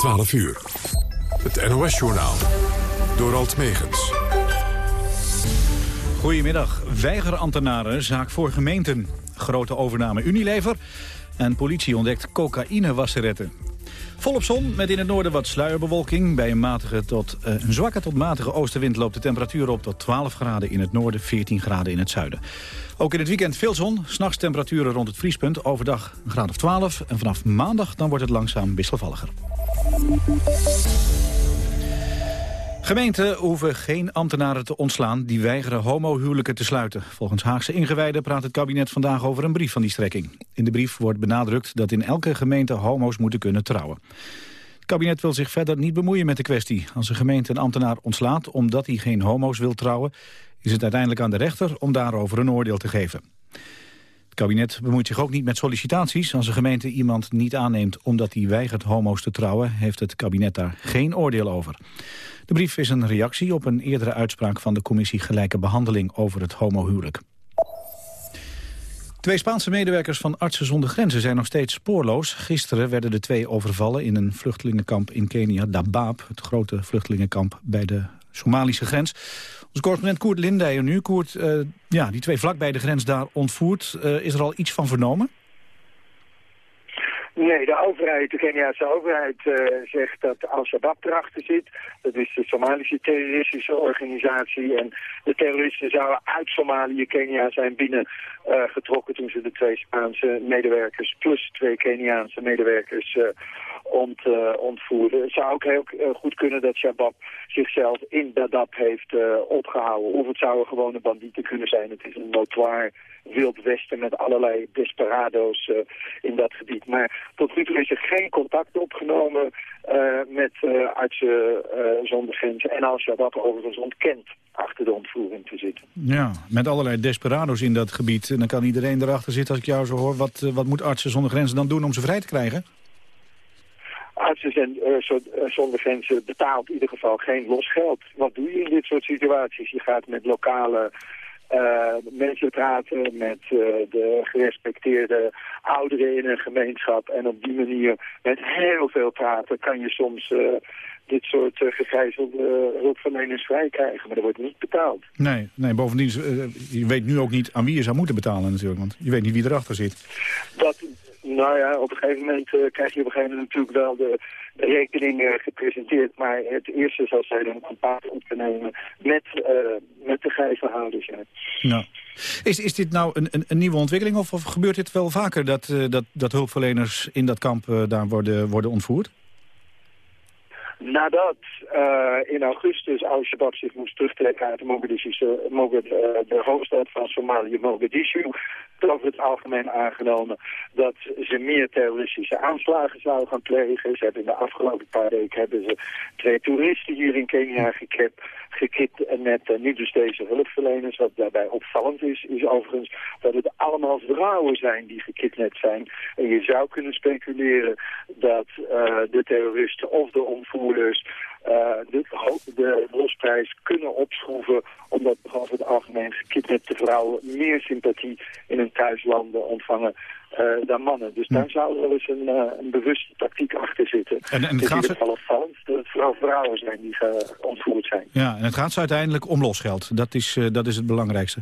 12 uur. Het NOS-journaal. Door Alt Megens. Goedemiddag. Weigerambtenaren, zaak voor gemeenten. Grote overname Unilever. En politie ontdekt cocaïnewasseretten. Volop zon, met in het noorden wat sluierbewolking. Bij een, matige tot, uh, een zwakke tot matige oostenwind loopt de temperatuur op tot 12 graden in het noorden, 14 graden in het zuiden. Ook in het weekend veel zon, s'nachts temperaturen rond het vriespunt, overdag een graad of 12. En vanaf maandag dan wordt het langzaam wisselvalliger. Gemeenten hoeven geen ambtenaren te ontslaan die weigeren homohuwelijken te sluiten. Volgens Haagse ingewijden praat het kabinet vandaag over een brief van die strekking. In de brief wordt benadrukt dat in elke gemeente homo's moeten kunnen trouwen. Het kabinet wil zich verder niet bemoeien met de kwestie. Als een gemeente een ambtenaar ontslaat omdat hij geen homo's wil trouwen... is het uiteindelijk aan de rechter om daarover een oordeel te geven. Het kabinet bemoeit zich ook niet met sollicitaties. Als een gemeente iemand niet aanneemt omdat hij weigert homo's te trouwen... heeft het kabinet daar geen oordeel over. De brief is een reactie op een eerdere uitspraak van de commissie Gelijke Behandeling over het homohuwelijk. Twee Spaanse medewerkers van Artsen zonder Grenzen zijn nog steeds spoorloos. Gisteren werden de twee overvallen in een vluchtelingenkamp in Kenia, Dabaab, het grote vluchtelingenkamp bij de Somalische grens. Onze correspondent Koert Lindijer nu. Koert, uh, ja, die twee vlak bij de grens daar ontvoerd. Uh, is er al iets van vernomen? Nee, de overheid, de Keniaanse overheid uh, zegt dat Al-Shabaab erachter zit. Dat is de Somalische terroristische organisatie. En de terroristen zouden uit Somalië, Kenia zijn binnen uh, toen ze de twee Spaanse medewerkers plus twee Keniaanse medewerkers ont, ontvoerden. Het zou ook heel goed kunnen dat Shabab zichzelf in Dadaab heeft opgehouden. Of het zouden gewone bandieten kunnen zijn. Het is een notoire Wild Westen met allerlei desperado's in dat gebied. Maar tot nu toe is er geen contact opgenomen met artsen zonder grenzen. En als dat overigens ontkent achter de ontvoering te zitten. Ja, met allerlei desperado's in dat gebied. En dan kan iedereen erachter zitten als ik jou zo hoor. Wat, wat moet artsen zonder grenzen dan doen om ze vrij te krijgen? Artsen zijn, uh, zonder grenzen betaalt in ieder geval geen los geld. Wat doe je in dit soort situaties? Je gaat met lokale uh, mensen praten met uh, de gerespecteerde ouderen in een gemeenschap. En op die manier met heel veel praten kan je soms uh, dit soort gegijzelde hulpverleners vrij krijgen. Maar dat wordt niet betaald. Nee, nee bovendien, je weet nu ook niet aan wie je zou moeten betalen natuurlijk. Want je weet niet wie erachter zit. Dat, nou ja, op een gegeven moment krijg je op een gegeven moment natuurlijk wel de rekening uh, gepresenteerd. Maar het eerste zal zijn om contact op te nemen met, uh, met de gijzelhouders. Ja. ja. Is, is dit nou een, een, een nieuwe ontwikkeling of, of, gebeurt dit wel vaker dat, dat, dat hulpverleners in dat kamp daar worden, worden ontvoerd? Nadat uh, in augustus Al-Shabaab zich moest terugtrekken uit de, Mogadishische, Mogad, uh, de hoofdstad van Somalië, Mogadishu, over het algemeen aangenomen dat ze meer terroristische aanslagen zouden gaan plegen. Ze hebben in de afgelopen paar weken hebben ze twee toeristen hier in Kenia gekipt, gekipt en uh, nu dus deze hulpverleners. Wat daarbij opvallend is, is overigens dat het allemaal vrouwen zijn die gekidnapt zijn. En je zou kunnen speculeren dat uh, de terroristen of de ontvoerders uh, de, de losprijs kunnen opschroeven... omdat over het algemeen gekidnapte vrouwen meer sympathie in hun thuislanden ontvangen uh, dan mannen. Dus daar zou wel eens een, uh, een bewuste tactiek achter zitten. En, en het, het is in ieder opvallend dat het vooral vrouwen zijn die ontvoerd zijn. Ja, en het gaat ze uiteindelijk om losgeld. Dat is, dat is het belangrijkste.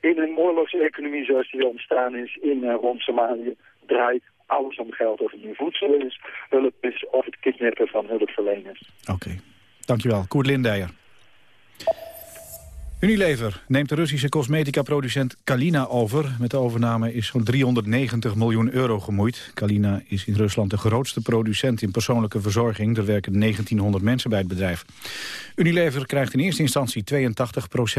in een oorlogseconomie economie zoals die ontstaan is in rond Somalië draait alles om geld. Of het nu voedsel is, is of het kidnappen van hulpverleners. Oké, dankjewel. Koert Lindijer. Unilever neemt de Russische cosmetica-producent Kalina over. Met de overname is zo'n 390 miljoen euro gemoeid. Kalina is in Rusland de grootste producent in persoonlijke verzorging. Er werken 1900 mensen bij het bedrijf. Unilever krijgt in eerste instantie 82%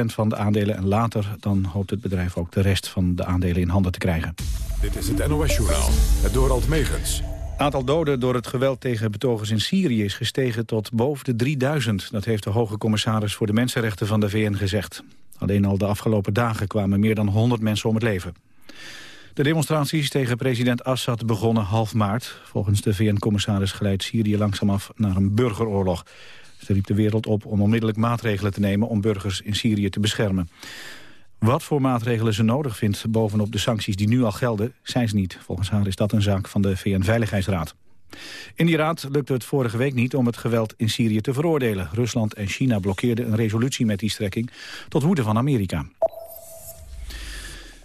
van de aandelen... en later dan hoopt het bedrijf ook de rest van de aandelen in handen te krijgen. Dit is het NOS-journaal, het Dorald Megens. Het aantal doden door het geweld tegen betogers in Syrië is gestegen tot boven de 3000. Dat heeft de hoge commissaris voor de mensenrechten van de VN gezegd. Alleen al de afgelopen dagen kwamen meer dan 100 mensen om het leven. De demonstraties tegen president Assad begonnen half maart. Volgens de VN-commissaris glijdt Syrië langzaam af naar een burgeroorlog. Ze riep de wereld op om onmiddellijk maatregelen te nemen om burgers in Syrië te beschermen. Wat voor maatregelen ze nodig vindt bovenop de sancties die nu al gelden, zijn ze niet. Volgens haar is dat een zaak van de VN-veiligheidsraad. In die raad lukte het vorige week niet om het geweld in Syrië te veroordelen. Rusland en China blokkeerden een resolutie met die strekking tot woede van Amerika.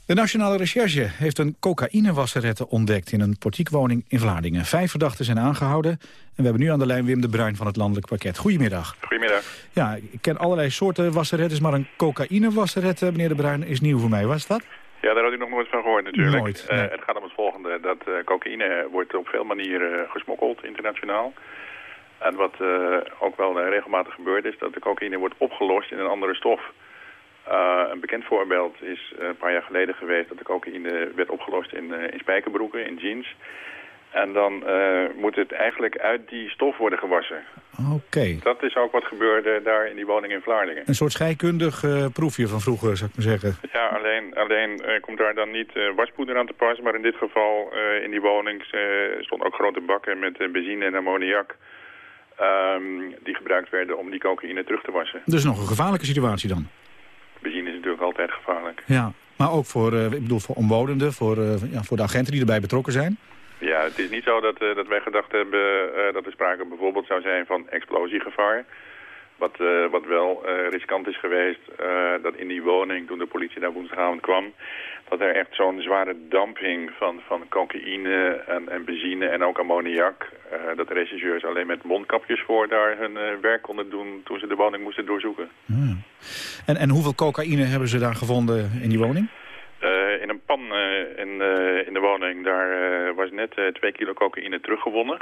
De Nationale Recherche heeft een cocaïnewasserette ontdekt in een portiekwoning in Vlaardingen. Vijf verdachten zijn aangehouden en we hebben nu aan de lijn Wim de Bruin van het Landelijk Pakket. Goedemiddag. Goedemiddag. Ja, ik ken allerlei soorten wasserettes, maar een cocaïnewasserette, meneer de Bruin, is nieuw voor mij. Was dat? Ja, daar had u nog nooit van gehoord natuurlijk. Nooit, Eh, het gaat om het volgende, dat eh, cocaïne wordt op veel manieren gesmokkeld internationaal. En wat ook wel regelmatig gebeurt is dat de cocaïne wordt opgelost in een andere stof. Een bekend voorbeeld is eh, een paar jaar geleden geweest dat de cocaïne werd opgelost in, eh, in spijkerbroeken, in jeans. En dan eh, moet het eigenlijk uit die stof worden gewassen. Oké. Dat is ook wat gebeurde daar in die woning in Vlaardingen. Een soort scheikundig proefje van vroeger, zou ik maar zeggen. Ja, alleen, alleen komt daar dan niet waspoeder aan te pas. Maar in dit geval, in die woning, stonden ook grote bakken met benzine en ammoniak. ehm, die gebruikt werden om die cocaïne terug te wassen. Dus nog een gevaarlijke situatie dan. Benzine is natuurlijk altijd gevaarlijk. Ja, maar ook voor, eh, ik bedoel, voor omwonenden, voor, eh, ja, voor de agenten die erbij betrokken zijn. Ja, het is niet zo dat, eh, dat wij gedacht hebben dat er sprake bijvoorbeeld zou zijn van explosiegevaar. Wat, wat wel riskant is geweest, dat in die woning, toen de politie daar woensdagavond kwam, dat er echt zo'n zware damp hing van, van cocaïne en, en benzine en ook ammoniak. eh, dat de rechercheurs alleen met mondkapjes voor daar hun eh, werk konden doen toen ze de woning moesten doorzoeken. Ja. En, en hoeveel cocaïne hebben ze daar gevonden in die woning? Eh, in een pan in, in de woning, daar was net twee kilo cocaïne teruggewonnen.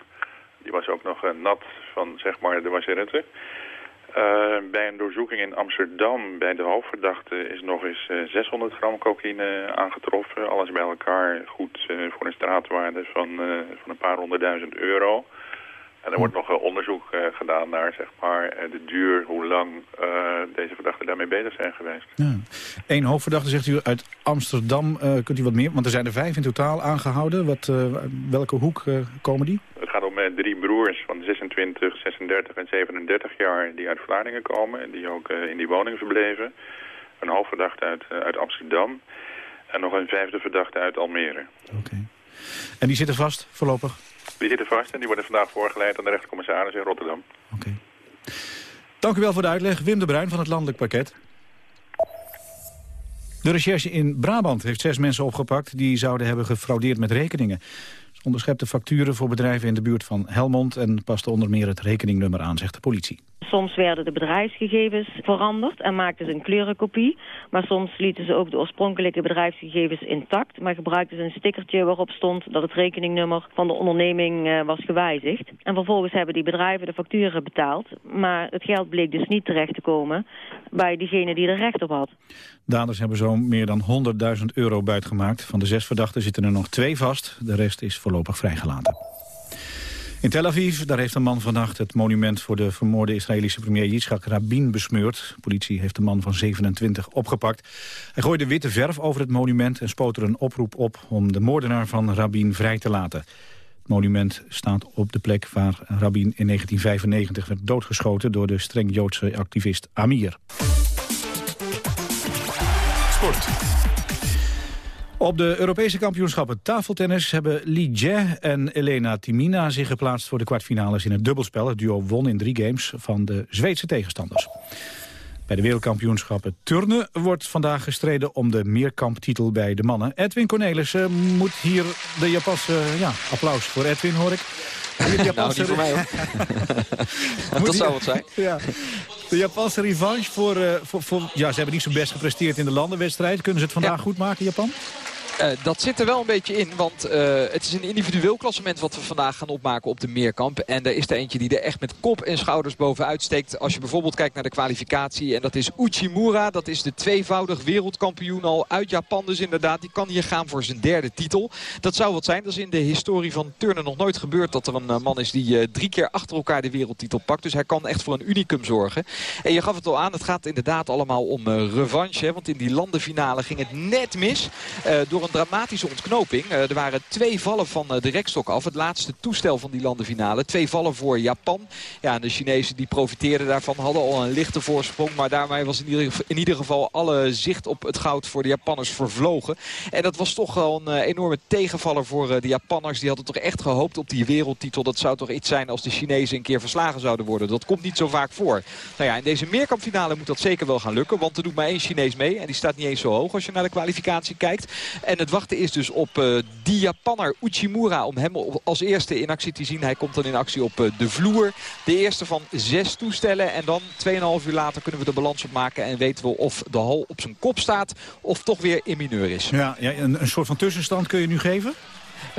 Die was ook nog nat van, zeg maar, de wasserette. Eh, bij een doorzoeking in Amsterdam, bij de hoofdverdachte, is nog eens eh, 600 gram cocaïne aangetroffen. Alles bij elkaar goed eh, voor een straatwaarde van, eh, van een paar honderdduizend euro. En er wordt nog eh, onderzoek eh, gedaan naar zeg maar, eh, de duur, hoe lang eh, deze verdachten daarmee bezig zijn geweest. Ja. Eén hoofdverdachte zegt u uit Amsterdam. Eh, kunt u wat meer? Want er zijn er vijf in totaal aangehouden. Wat, eh, welke hoek eh, komen die? Het gaat om eh, drie broers van 26, 36 en 37 jaar die uit Vlaardingen komen. En die ook eh, in die woning verbleven. Een hoofdverdachte uit, eh, uit Amsterdam. En nog een vijfde verdachte uit Almere. Oké. En die zitten vast voorlopig? Die zitten vast en die worden vandaag voorgeleid aan de rechtercommissaris in Rotterdam. Oké. Dank u wel voor de uitleg. Wim de Bruin van het Landelijk Pakket. De recherche in Brabant heeft zes mensen opgepakt... die zouden hebben gefraudeerd met rekeningen. Ze onderschepten facturen voor bedrijven in de buurt van Helmond... en paste onder meer het rekeningnummer aan, zegt de politie. Soms werden de bedrijfsgegevens veranderd en maakten ze een kleurenkopie. Maar soms lieten ze ook de oorspronkelijke bedrijfsgegevens intact... maar gebruikten ze een stickertje waarop stond dat het rekeningnummer van de onderneming eh, was gewijzigd. En vervolgens hebben die bedrijven de facturen betaald... maar het geld bleek dus niet terecht te komen bij diegene die er recht op had. Daders hebben zo meer dan 100.000 euro buitgemaakt. Van de zes verdachten zitten er nog twee vast. De rest is voorlopig vrijgelaten. In Tel Aviv daar heeft een man vannacht het monument voor de vermoorde Israëlische premier Yitzhak Rabin besmeurd. De politie heeft de man van 27 opgepakt. Hij gooide witte verf over het monument en spoot er een oproep op om de moordenaar van Rabin vrij te laten. Het monument staat op de plek waar Rabin in 1995 werd doodgeschoten door de streng Joodse activist Amir. Sport. Op de Europese kampioenschappen tafeltennis hebben Li Jie en Elena Timina zich geplaatst voor de kwartfinales in het dubbelspel. Het duo won in drie games van de Zweedse tegenstanders. Bij de wereldkampioenschappen turnen wordt vandaag gestreden om de meerkamptitel bij de mannen. Edwin Cornelissen moet hier de Japanse, ja, applaus voor Edwin hoor ik. De Nou, Japanse- niet voor mij dat zou het zijn. Ja. De Japanse revanche voor, eh, voor, voor... Ja, ze hebben niet zo best gepresteerd in de landenwedstrijd. Kunnen ze het vandaag Ja. goed maken, Japan? Eh, dat zit er wel een beetje in, want eh, het is een individueel klassement wat we vandaag gaan opmaken op de meerkamp. En er is er eentje die er echt met kop en schouders bovenuit steekt. Als je bijvoorbeeld kijkt naar de kwalificatie. En dat is Uchimura, dat is de tweevoudig wereldkampioen al uit Japan dus inderdaad. Die kan hier gaan voor zijn derde titel. Dat zou wat zijn, dat is in de historie van turnen nog nooit gebeurd. Dat er een eh, man is die drie keer achter elkaar de wereldtitel pakt. Dus hij kan echt voor een unicum zorgen. En je gaf het al aan, het gaat inderdaad allemaal om revanche. Hè, want in die landenfinale ging het net mis. Eh, door een dramatische ontknoping. er waren twee vallen van de rekstok af. Het laatste toestel van die landenfinale. Twee vallen voor Japan. Ja, en de Chinezen die profiteerden daarvan. Hadden al een lichte voorsprong. Maar daarmee was in ieder, in ieder geval alle zicht op het goud voor de Japanners vervlogen. En dat was toch wel een enorme tegenvaller voor de Japanners. Die hadden toch echt gehoopt op die wereldtitel. Dat zou toch iets zijn als de Chinezen een keer verslagen zouden worden. Dat komt niet zo vaak voor. Nou ja, in deze meerkampfinale moet dat zeker wel gaan lukken. Want er doet maar één Chinees mee. En die staat niet eens zo hoog als je naar de kwalificatie kijkt. En het wachten is dus op uh, die Japanner Uchimura. Om hem als eerste in actie te zien. Hij komt dan in actie op uh, de vloer. De eerste van zes toestellen. En dan 2,5 uur later kunnen we de balans opmaken. En weten we of de hal op zijn kop staat. Of toch weer in mineur is. Ja, ja een, een soort van tussenstand kun je nu geven?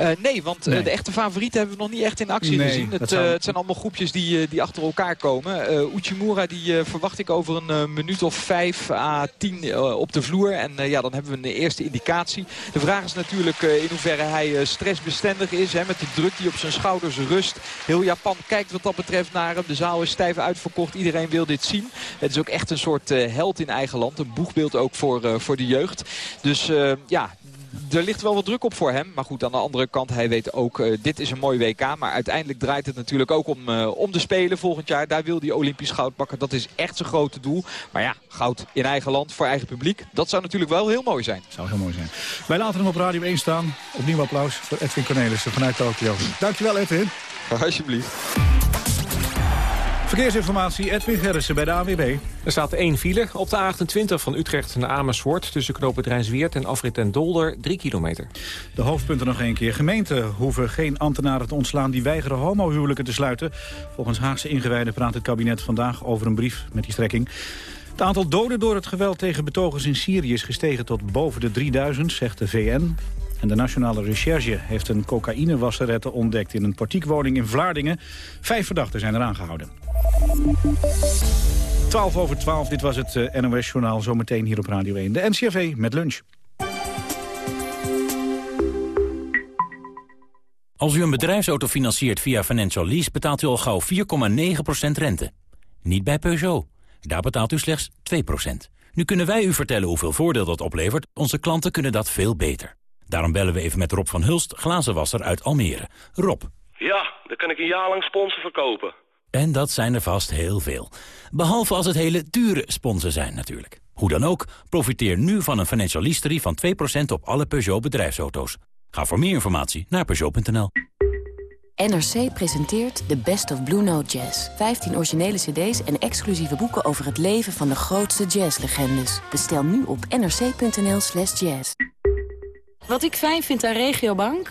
Uh, nee, want uh, de echte favorieten hebben we nog niet echt in actie nee, gezien. Het, zou... uh, het, zijn allemaal groepjes die, die achter elkaar komen. Uchimura die verwacht ik over een minuut of 5 à 10 op de vloer. En ja, dan hebben we een eerste indicatie. De vraag is natuurlijk in hoeverre hij stressbestendig is. Hè, met de druk die op zijn schouders rust. Heel Japan kijkt wat dat betreft naar hem. De zaal is stijf uitverkocht. Iedereen wil dit zien. Het is ook echt een soort held in eigen land. Een boegbeeld ook voor, voor de jeugd. Dus ja, er ligt wel wat druk op voor hem. Maar goed, aan de andere kant, hij weet ook, uh, dit is een mooi WK. Maar uiteindelijk draait het natuurlijk ook om, uh, om de Spelen volgend jaar. Daar wil hij Olympisch goud pakken. Dat is echt zijn grote doel. Maar ja, goud in eigen land, voor eigen publiek. Dat zou natuurlijk wel heel mooi zijn. Zou heel mooi zijn. Wij laten hem op Radio 1 staan. Opnieuw applaus voor Edwin Cornelissen vanuit Tokio. Dankjewel Edwin. Alsjeblieft. Verkeersinformatie, Edwin Gerritsen bij de AWB. Er staat één file op de A28 van Utrecht naar Amersfoort... tussen knooppunt Rijnsweert en afrit en Dolder, 3 kilometer. De hoofdpunten nog een keer. Gemeenten hoeven geen ambtenaren te ontslaan... die weigeren homohuwelijken te sluiten. Volgens Haagse ingewijden praat het kabinet vandaag over een brief met die strekking. Het aantal doden door het geweld tegen betogers in Syrië is gestegen tot boven de 3000, zegt de VN. En de Nationale Recherche heeft een cocaïnewasserette ontdekt... in een portiekwoning in Vlaardingen. Vijf verdachten zijn er aangehouden. 12 over 12, dit was het uh, NOS-journaal. Zometeen hier op Radio 1. De NCRV met lunch. Als u een bedrijfsauto financiert via Financial Lease... betaalt u al gauw 4,9% rente. Niet bij Peugeot. Daar betaalt u slechts 2%. Nu kunnen wij u vertellen hoeveel voordeel dat oplevert. Onze klanten kunnen dat veel beter. Daarom bellen we even met Rob van Hulst, glazenwasser uit Almere. Rob. Ja, dan kan ik een jaar lang sponsor verkopen. En dat zijn er vast heel veel. Behalve als het hele dure sponsen zijn natuurlijk. Hoe dan ook, profiteer nu van een financial lease van 2% op alle Peugeot bedrijfsauto's. Ga voor meer informatie naar Peugeot.nl. NRC presenteert The Best of Blue Note Jazz. 15 originele cd's en exclusieve boeken over het leven van de grootste jazzlegendes. Bestel nu op nrc.nl slash jazz. Wat ik fijn vind aan Regiobank?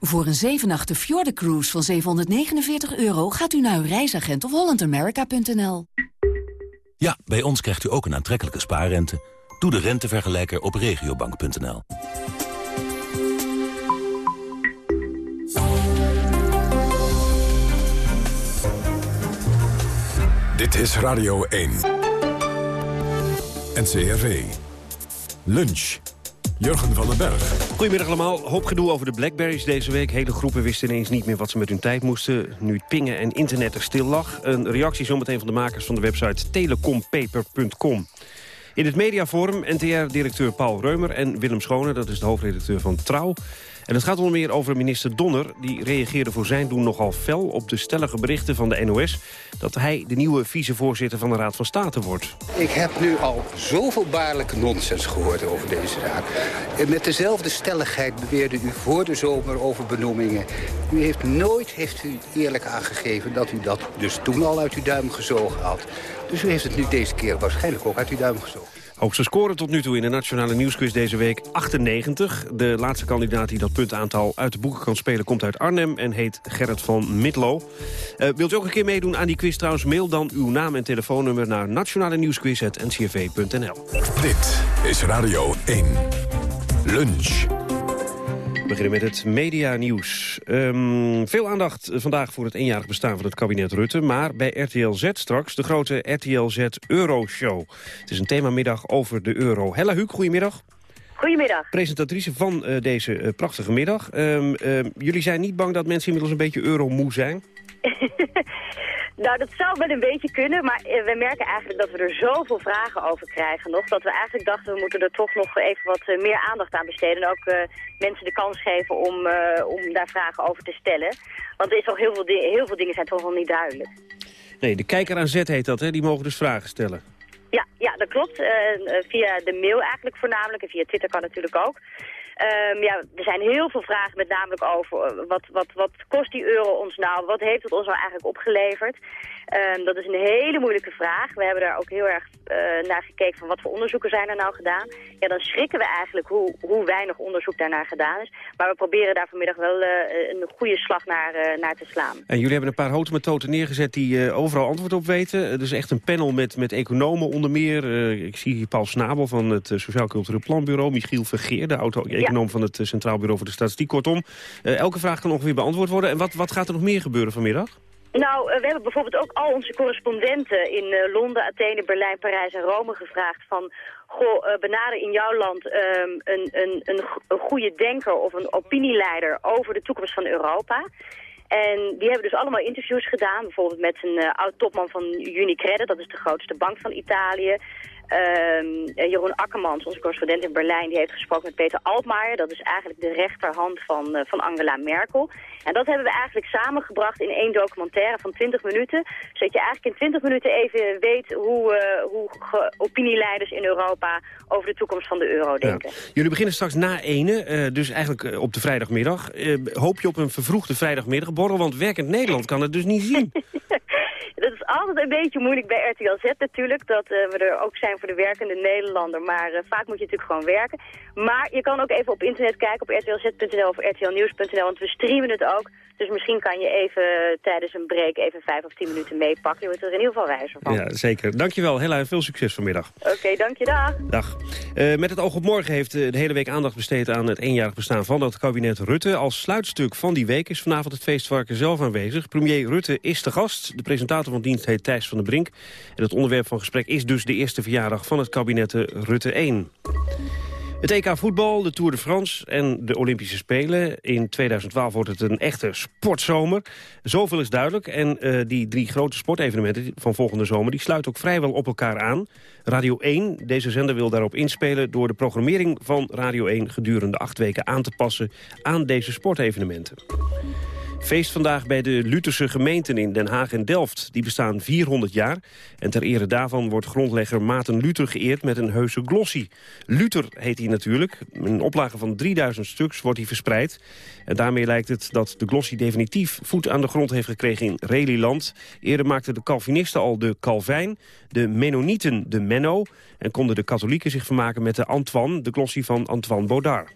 Voor een 7 nachten Cruise van 749 euro gaat u naar uw reisagent of hollandamerica.nl. Ja, bij ons krijgt u ook een aantrekkelijke spaarrente. Doe de rentevergelijker op regiobank.nl. Dit is Radio 1. NCRV. Lunch. Jurgen van den Berg. Goedemiddag allemaal. Hoop gedoe over de Blackberries deze week. Hele groepen wisten ineens niet meer wat ze met hun tijd moesten... nu pingen en internet er stil lag. Een reactie zometeen van de makers van de website telecompaper.com. In het mediaforum NTR-directeur Paul Reumer en Willem Schone... dat is de hoofdredacteur van Trouw... En het gaat onder meer over minister Donner. Die reageerde voor zijn doen nogal fel op de stellige berichten van de NOS... dat hij de nieuwe vicevoorzitter van de Raad van State wordt. Ik heb nu al zoveel baarlijke nonsens gehoord over deze zaak. Met dezelfde stelligheid beweerde u voor de zomer over benoemingen. U heeft nooit heeft u eerlijk aangegeven dat u dat dus toen al uit uw duim gezogen had. Dus u heeft het nu deze keer waarschijnlijk ook uit uw duim gezogen. Hoogste score tot nu toe in de Nationale Nieuwsquiz deze week 98. De laatste kandidaat die dat puntaantal uit de boeken kan spelen... komt uit Arnhem en heet Gerrit van Midlo. Uh, wilt u ook een keer meedoen aan die quiz trouwens? Mail dan uw naam en telefoonnummer naar nationale nieuwsquiz.ncrv.nl. Dit is Radio 1. Lunch. We beginnen met het medianieuws. Um, veel aandacht vandaag voor het eenjarig bestaan van het kabinet Rutte. Maar bij RTL Z straks de grote RTL Z Euroshow. Het is een themamiddag over de euro. Hella Huuk, goedemiddag. Goedemiddag. Presentatrice van uh, deze uh, prachtige middag. Um, uh, jullie zijn niet bang dat mensen inmiddels een beetje euromoe zijn? Nou, dat zou wel een beetje kunnen, maar eh, we merken eigenlijk dat we er zoveel vragen over krijgen nog, dat we eigenlijk dachten we moeten er toch nog even wat eh, meer aandacht aan besteden. En ook uh, mensen de kans geven om, uh, om daar vragen over te stellen. Want er is toch heel veel, heel veel dingen zijn toch nog niet duidelijk. Nee, de kijker aan zet heet dat, hè? Die mogen dus vragen stellen. Ja, ja dat klopt. via de mail eigenlijk voornamelijk en via Twitter kan natuurlijk ook. Um, ja, er zijn heel veel vragen met namelijk over eh, wat, wat, wat kost die euro ons nou? Wat heeft het ons nou eigenlijk opgeleverd? Um, dat is een hele moeilijke vraag. We hebben daar ook heel erg uh, naar gekeken van wat voor onderzoeken zijn er nou gedaan. Ja, dan schrikken we eigenlijk hoe, hoe weinig onderzoek daarnaar gedaan is. Maar we proberen daar vanmiddag wel uh, een goede slag naar, naar te slaan. En jullie hebben een paar houten methoden neergezet die overal antwoord op weten. Dus echt een panel met, met economen onder meer. ik zie hier Paul Snabel van het Sociaal Cultureel Planbureau. Michiel Vergeer, de auto-econoom ja. van het Centraal Bureau voor de Statistiek. Kortom, elke vraag kan ongeveer beantwoord worden. En wat, wat gaat er nog meer gebeuren vanmiddag? Nou, we hebben bijvoorbeeld ook al onze correspondenten in Londen, Athene, Berlijn, Parijs en Rome gevraagd van... Goh, benader in jouw land um, een, een, een, een goede denker of een opinieleider over de toekomst van Europa. En die hebben dus allemaal interviews gedaan, bijvoorbeeld met een uh, oud-topman van Unicredit, dat is de grootste bank van Italië. Um, Jeroen Akkermans, onze correspondent in Berlijn, die heeft gesproken met Peter Altmaier. Dat is eigenlijk de rechterhand van, uh, van Angela Merkel. En dat hebben we eigenlijk samengebracht in één documentaire van 20 minuten. Zodat je eigenlijk in 20 minuten even weet hoe, uh, hoe opinieleiders in Europa over de toekomst van de euro denken. Ja. Jullie beginnen straks na ene, uh, dus eigenlijk op de vrijdagmiddag. hoop je op een vervroegde vrijdagmiddagborrel, want werkend Nederland kan het dus niet zien. Altijd een beetje moeilijk bij RTL Z natuurlijk, dat uh, we er ook zijn voor de werkende Nederlander. Maar uh, vaak moet je natuurlijk gewoon werken. Maar je kan ook even op internet kijken op rtlz.nl of rtlnieuws.nl, want we streamen het ook. Dus misschien kan je even tijdens een break even vijf of tien minuten meepakken. Je wordt er in ieder geval wijzer van. Ja, zeker. Dankjewel. Heel veel succes vanmiddag. Oké, okay, dank je. Dag. Dag. Uh, met het oog op morgen heeft de hele week aandacht besteed aan het eenjarig bestaan van dat kabinet Rutte. Als sluitstuk van die week is vanavond het feestvarken zelf aanwezig. Premier Rutte is de gast. De presentator van dienst heet Thijs van der Brink. En het onderwerp van gesprek is dus de eerste verjaardag van het kabinet Rutte 1. Het EK voetbal, de Tour de France en de Olympische Spelen. In 2012 wordt het een echte sportzomer. Zoveel is duidelijk. En uh, die drie grote sportevenementen van volgende zomer... die sluiten ook vrijwel op elkaar aan. Radio 1, deze zender wil daarop inspelen... door de programmering van Radio 1 gedurende acht weken aan te passen... aan deze sportevenementen. Feest vandaag bij de Lutherse gemeenten in Den Haag en Delft. Die bestaan 400 jaar. En ter ere daarvan wordt grondlegger Maarten Luther geëerd met een heuse glossie. Luther heet hij natuurlijk. Een oplage van 3000 stuks wordt hij verspreid. En daarmee lijkt het dat de glossie definitief voet aan de grond heeft gekregen in Reliland. Eerder maakten de Calvinisten al de Calvijn, de Mennonieten de Menno... en konden de katholieken zich vermaken met de Antoine, de glossie van Antoine Baudard.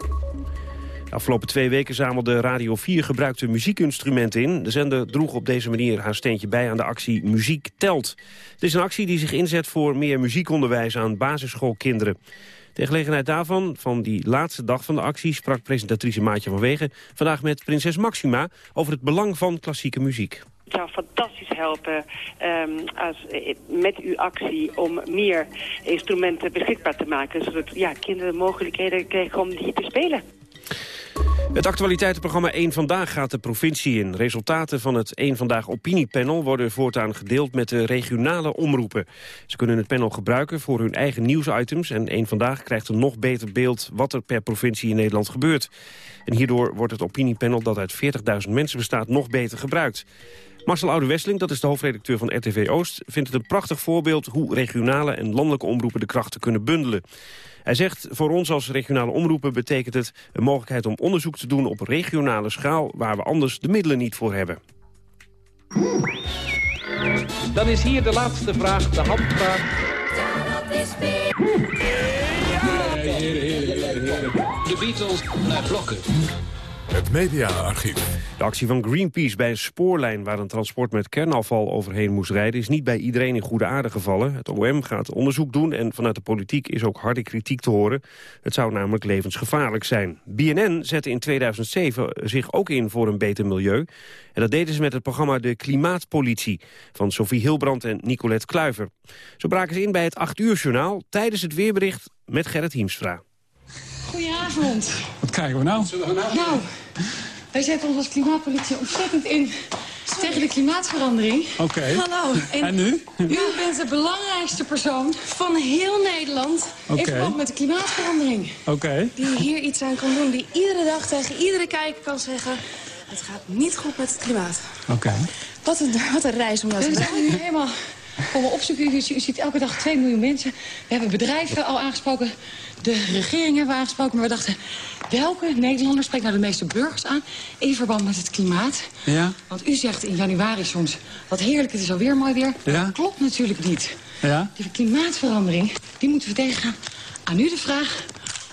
De afgelopen twee weken zamelde Radio 4 gebruikte muziekinstrumenten in. De zender droeg op deze manier haar steentje bij aan de actie Muziek Telt. Het is een actie die zich inzet voor meer muziekonderwijs aan basisschoolkinderen. Ter gelegenheid daarvan, van die laatste dag van de actie... sprak presentatrice Maatje van Wegen vandaag met prinses Maxima... over het belang van klassieke muziek het zou fantastisch helpen um, als, met uw actie om meer instrumenten beschikbaar te maken. Zodat ja, kinderen mogelijkheden krijgen om die te spelen. Het actualiteitenprogramma 1 Vandaag gaat de provincie in. Resultaten van het 1 Vandaag opiniepanel worden voortaan gedeeld met de regionale omroepen. Ze kunnen het panel gebruiken voor hun eigen nieuwsitems... en 1 Vandaag krijgt een nog beter beeld wat er per provincie in Nederland gebeurt. En hierdoor wordt het opiniepanel dat uit 40.000 mensen bestaat nog beter gebruikt. Marcel Oude-Westling, dat is de hoofdredacteur van RTV Oost... vindt het een prachtig voorbeeld hoe regionale en landelijke omroepen de krachten kunnen bundelen. Hij zegt, voor ons als regionale omroepen betekent het een mogelijkheid om onderzoek te doen op regionale schaal... waar we anders de middelen niet voor hebben. Dan is hier de laatste vraag, de handvraag. De Beatles naar blokken. Het mediaarchief. De actie van Greenpeace bij een spoorlijn waar een transport met kernafval overheen moest rijden... is niet bij iedereen in goede aarde gevallen. Het OM gaat onderzoek doen en vanuit de politiek is ook harde kritiek te horen. Het zou namelijk levensgevaarlijk zijn. BNN zette in 2007 zich ook in voor een beter milieu. En dat deden ze met het programma De Klimaatpolitie... van Sophie Hilbrand en Nicolette Kluiver. Zo braken ze in bij het 8 uur journaal tijdens het weerbericht met Gerrit Hiemstra. Goedenavond. Wat krijgen we nou? Nou, wij zetten ons als klimaatpolitie ontzettend in tegen de klimaatverandering. Oké. Hallo. En nu? U bent de belangrijkste persoon van heel Nederland in verband met de klimaatverandering. Oké. Die hier iets aan kan doen. Die iedere dag tegen iedere kijker kan zeggen... het gaat niet goed met het klimaat. Oké. Wat een, wat een reis om jou te We zijn nu helemaal komen opzoeken. U, u ziet elke dag 2 miljoen mensen. We hebben bedrijven al aangesproken. De regering hebben we aangesproken. Maar we dachten, welke Nederlander spreekt nou de meeste burgers aan... in verband met het klimaat? Ja? Want u zegt in januari soms, wat heerlijk, het is alweer mooi weer. Ja? Dat klopt natuurlijk niet. Ja? Die klimaatverandering, die moeten we tegengaan. Aan u de vraag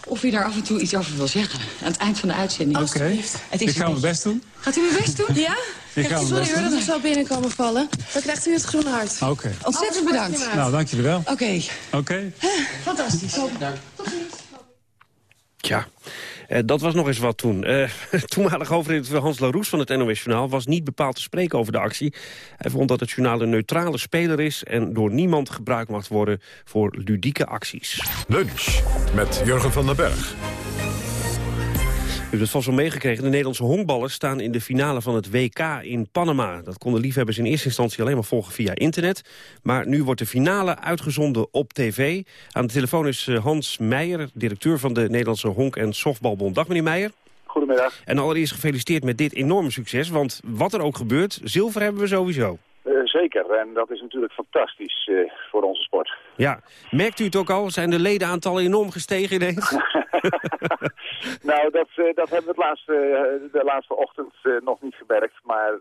of u daar af en toe iets over wil zeggen. Aan het eind van de uitzending. Oké. Het Ik ga mijn best doen. Gaat u uw best doen? Ja? Ik ga mijn Sorry best hoor doen. dat ik zo binnenkomen vallen. Dan krijgt u het groene hart. Oké. Ontzettend bedankt. Nou, dank jullie wel. Oké. Oké. Fantastisch. Tja, eh, dat was nog eens wat toen. Eh toenmalig hoofdredacteur Hans Laroes van het NOS Journaal... was niet bepaald te spreken over de actie. Hij vond dat het journaal een neutrale speler is... en door niemand gebruikt mag worden voor ludieke acties. Lunch met Jurgen van den Berg. U hebt het vast wel meegekregen. De Nederlandse honkballers staan in de finale van het WK in Panama. Dat konden liefhebbers in eerste instantie alleen maar volgen via internet. Maar nu wordt de finale uitgezonden op tv. Aan de telefoon is eh, Hans Meijer, directeur van de Nederlandse Honk- en Softbalbond. Dag meneer Meijer. Goedemiddag. En allereerst gefeliciteerd met dit enorme succes. Want wat er ook gebeurt, zilver hebben we sowieso. Eh, zeker, en dat is natuurlijk fantastisch eh, voor onze sport. Ja, merkt u het ook al? Zijn de ledenaantallen enorm gestegen ineens? nou, dat, eh, dat hebben we het laatste, eh, de laatste ochtend eh, nog niet gemerkt. Maar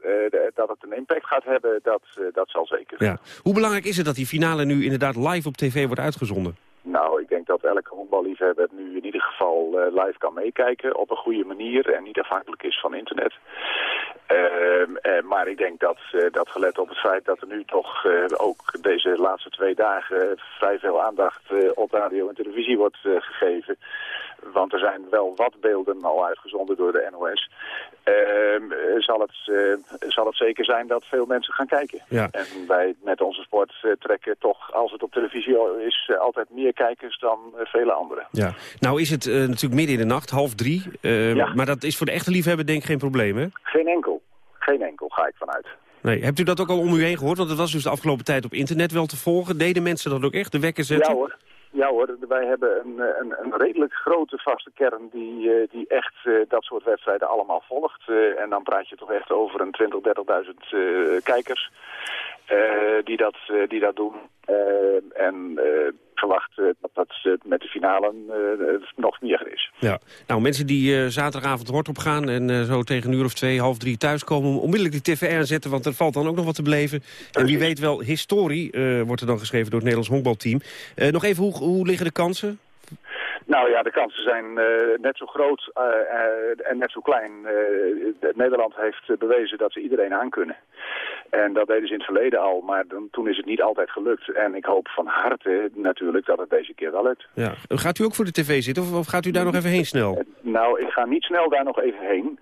dat het een impact gaat hebben, dat, dat zal zeker. ja. Hoe belangrijk is het dat die finale nu inderdaad live op tv wordt uitgezonden? Nou, ik denk dat elke honkballiefhebber nu in ieder geval live kan meekijken op een goede manier en niet afhankelijk is van internet. Ehm, eh, maar ik denk dat, dat gelet op het feit dat er nu toch ook deze laatste twee dagen vrij veel aandacht op radio en televisie wordt gegeven. Want er zijn wel wat beelden al uitgezonden door de NOS. Ehm, eh, zal, het, eh, zal het zeker zijn dat veel mensen gaan kijken. Ja. En wij met onze sport eh, trekken toch, als het op televisie is, eh, altijd meer kijkers dan vele anderen. Ja. Nou is het natuurlijk midden in de nacht, half drie. eh, Ja. Maar dat is voor de echte liefhebber denk ik geen probleem, hè? Geen enkel. Geen enkel, ga ik vanuit. Nee. Hebt u dat ook al om u heen gehoord? Want het was dus de afgelopen tijd op internet wel te volgen. Deden mensen dat ook echt, de wekker zetten? Ja hoor. Ja hoor, wij hebben een, eh, een, een redelijk grote vaste kern die, eh, die echt eh, dat soort wedstrijden allemaal volgt. En dan praat je toch echt over een 20, 30.000 eh, kijkers die, dat, eh, die dat doen. Eh, en eh, verwacht eh, dat dat eh, met de finale eh, nog meer is. Ja. Nou, mensen die eh, zaterdagavond hort op gaan en eh, zo tegen een uur of twee, half drie thuiskomen... onmiddellijk die tv aanzetten, want er valt dan ook nog wat te beleven. En wie weet wel, historie eh, wordt er dan geschreven door het Nederlands honkbalteam. Eh, nog even, hoe, hoe liggen de kansen? Nou ja, de kansen zijn eh, net zo groot eh, eh, en net zo klein. Nederland heeft bewezen dat ze iedereen aankunnen. En dat deden ze in het verleden al, maar dan, toen is het niet altijd gelukt. En ik hoop van harte natuurlijk dat het deze keer wel lukt. Ja. Gaat u ook voor de tv zitten of, of gaat u daar nog even heen snel? Nou, ik ga niet snel daar nog even heen.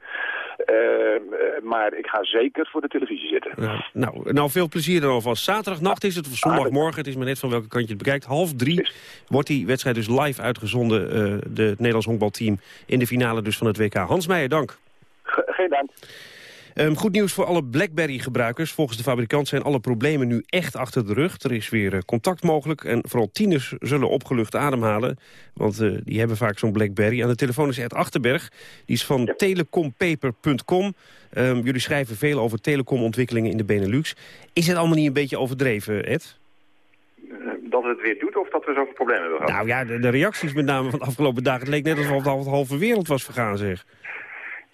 Eh, eh, maar ik ga zeker voor de televisie zitten. Ja. Nou, nou, veel plezier dan alvast. Zaterdagnacht is het, of zondagmorgen, het is maar net van welke kant je het bekijkt. Half drie wordt die wedstrijd dus live uitgezonden. eh de het Nederlands honkbalteam in de finale dus van het WK. Hans Meijer, dank. geen dank. Ehm, goed nieuws voor alle BlackBerry-gebruikers. Volgens de fabrikant zijn alle problemen nu echt achter de rug. Er is weer eh, contact mogelijk en vooral tieners zullen opgelucht ademhalen. Want eh, die hebben vaak zo'n BlackBerry. Aan de telefoon is Ed Achterberg. Die is van telecompaper.com. Ehm, jullie schrijven veel over telecomontwikkelingen in de Benelux. Is het allemaal niet een beetje overdreven, Ed? Dat het weer doet of dat we zoveel problemen hebben gehad? Nou ja, de, de reacties met name van de afgelopen dagen... het leek net alsof de halve wereld was vergaan, zeg.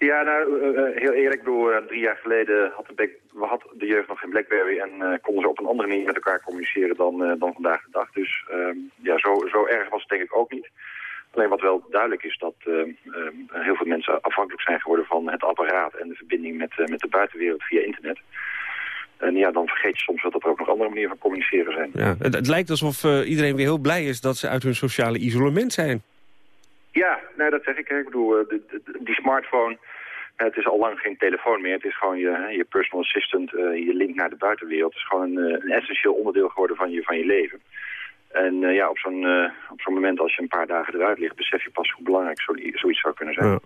Ja, nou, uh, heel eerlijk, ik bedoel, uh, drie jaar geleden had de, had de jeugd nog geen Blackberry en uh, konden ze op een andere manier met elkaar communiceren dan, dan vandaag de dag. Dus ehm, ja, zo, zo erg was het denk ik ook niet. Alleen wat wel duidelijk is dat ehm, heel veel mensen afhankelijk zijn geworden van het apparaat en de verbinding met, met de buitenwereld via internet. En ja, dan vergeet je soms wel dat er ook nog andere manieren van communiceren zijn. Ja, het, het lijkt alsof iedereen weer heel blij is dat ze uit hun sociale isolement zijn. Ja, nou, dat zeg ik. Ik bedoel, die smartphone, het is al lang geen telefoon meer. Het is gewoon je, je personal assistant, uh, je link naar de buitenwereld. Het is gewoon een, een, essentieel onderdeel geworden van je, van je leven. En uh, ja, op zo'n uh, op zo'n moment als je een paar dagen eruit ligt... besef je pas hoe belangrijk zo, zoiets zou kunnen zijn. Ja.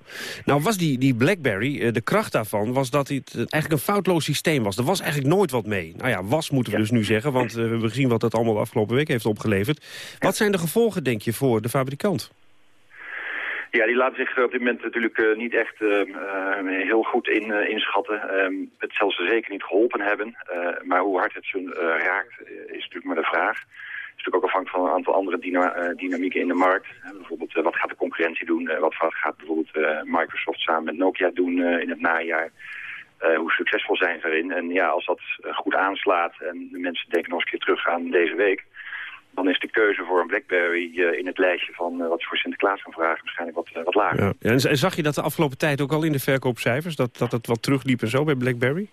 Nou was die, die BlackBerry, de kracht daarvan... was dat het eigenlijk een foutloos systeem was. Er was eigenlijk nooit wat mee. Nou ja, was moeten we ja. dus nu zeggen... want we hebben gezien wat dat allemaal de afgelopen week heeft opgeleverd. Wat zijn de gevolgen, denk je, voor de fabrikant? Ja, die laten zich op dit moment natuurlijk uh, niet echt uh, uh, heel goed in, inschatten. Um, het zal ze zeker niet geholpen hebben. maar hoe hard het ze raakt is natuurlijk maar de vraag. Is natuurlijk ook afhankelijk van een aantal andere dyna dynamieken in de markt. bijvoorbeeld, wat gaat de concurrentie doen? wat gaat bijvoorbeeld Microsoft samen met Nokia doen in het najaar? hoe succesvol zijn ze erin? En ja, als dat goed aanslaat en de mensen denken nog eens een keer terug aan deze week dan is de keuze voor een BlackBerry uh, in het lijstje van uh, wat ze voor Sinterklaas gaan vragen waarschijnlijk wat, uh, wat lager. Ja. En zag je dat de afgelopen tijd ook al in de verkoopcijfers, dat, dat het wat terugliep en zo bij BlackBerry?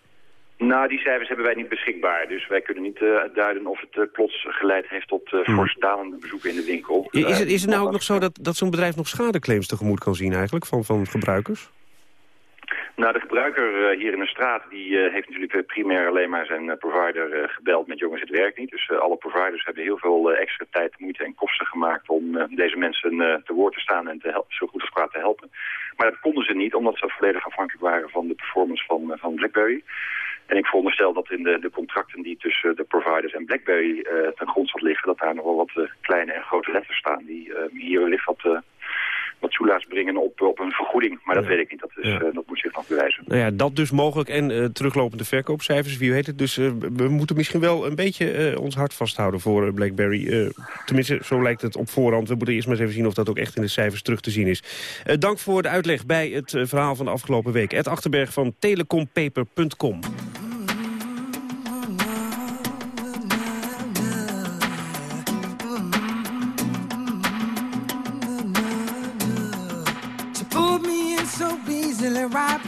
Nou, die cijfers hebben wij niet beschikbaar. Dus wij kunnen niet duiden of het plots geleid heeft tot uh, fors dalende bezoeken in de winkel. Is het, is het nou ook nog zo dat, dat zo'n bedrijf nog schadeclaims tegemoet kan zien eigenlijk van, van gebruikers? Nou, de gebruiker uh, hier in de straat die uh, heeft natuurlijk primair alleen maar zijn provider gebeld met jongens, het werkt niet. Dus alle providers hebben heel veel extra tijd, moeite en kosten gemaakt om deze mensen te woord te staan en te zo goed als kwaad te helpen. Maar dat konden ze niet, omdat ze volledig afhankelijk waren van de performance van, van BlackBerry. En ik veronderstel dat in de, de contracten die tussen de providers en BlackBerry ten grondslag liggen, dat daar nog wel wat kleine en grote letters staan die hier wellicht wat wat soelaas brengen op, op een vergoeding. Maar dat weet ik niet, dat, is, ja. uh, dat moet zich nog bewijzen. Nou ja, dat dus mogelijk en uh, teruglopende verkoopcijfers, wie weet het. Dus uh, we moeten misschien wel een beetje ons hart vasthouden voor BlackBerry. tenminste, zo lijkt het op voorhand. We moeten eerst maar eens even zien of dat ook echt in de cijfers terug te zien is. dank voor de uitleg bij het verhaal van de afgelopen week. Ed Achterberg van telecompaper.com.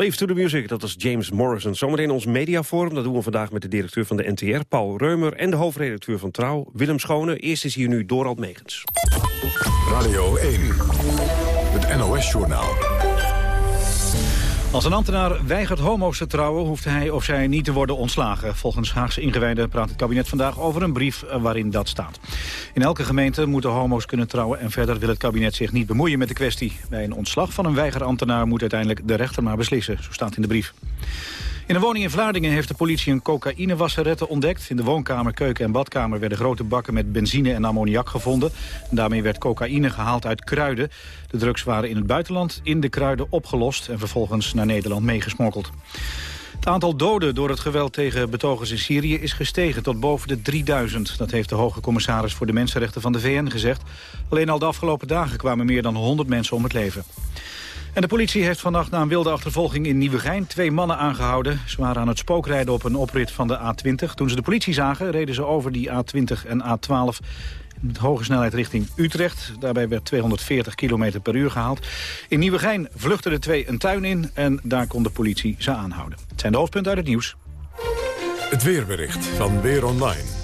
Slave to the Music, dat was James Morrison. Zometeen ons mediaforum, dat doen we vandaag met de directeur van de NTR, Paul Reumer... en de hoofdredacteur van Trouw, Willem Schone. Eerst is hier nu Dorald Megens. Radio 1, het NOS-journaal. Als een ambtenaar weigert homo's te trouwen... hoeft hij of zij niet te worden ontslagen. Volgens Haagse ingewijden praat het kabinet vandaag over een brief waarin dat staat. In elke gemeente moeten homo's kunnen trouwen... en verder wil het kabinet zich niet bemoeien met de kwestie. Bij een ontslag van een weigerambtenaar moet uiteindelijk de rechter maar beslissen. Zo staat in de brief. In een woning in Vlaardingen heeft de politie een cocaïnewasserette ontdekt. In de woonkamer, keuken en badkamer werden grote bakken met benzine en ammoniak gevonden. En daarmee werd cocaïne gehaald uit kruiden. De drugs waren in het buitenland in de kruiden opgelost en vervolgens naar Nederland meegesmokkeld. Het aantal doden door het geweld tegen betogers in Syrië is gestegen tot boven de 3000. Dat heeft de hoge commissaris voor de mensenrechten van de VN gezegd. Alleen al de afgelopen dagen kwamen meer dan 100 mensen om het leven. En de politie heeft vannacht na een wilde achtervolging in Nieuwegein twee mannen aangehouden. Ze waren aan het spookrijden op een oprit van de A20. Toen ze de politie zagen, reden ze over die A20 en A12 met hoge snelheid richting Utrecht. Daarbij werd 240 km per uur gehaald. In Nieuwegein vluchtten de twee een tuin in en daar kon de politie ze aanhouden. Het zijn de hoofdpunten uit het nieuws. Het weerbericht van Weer Online.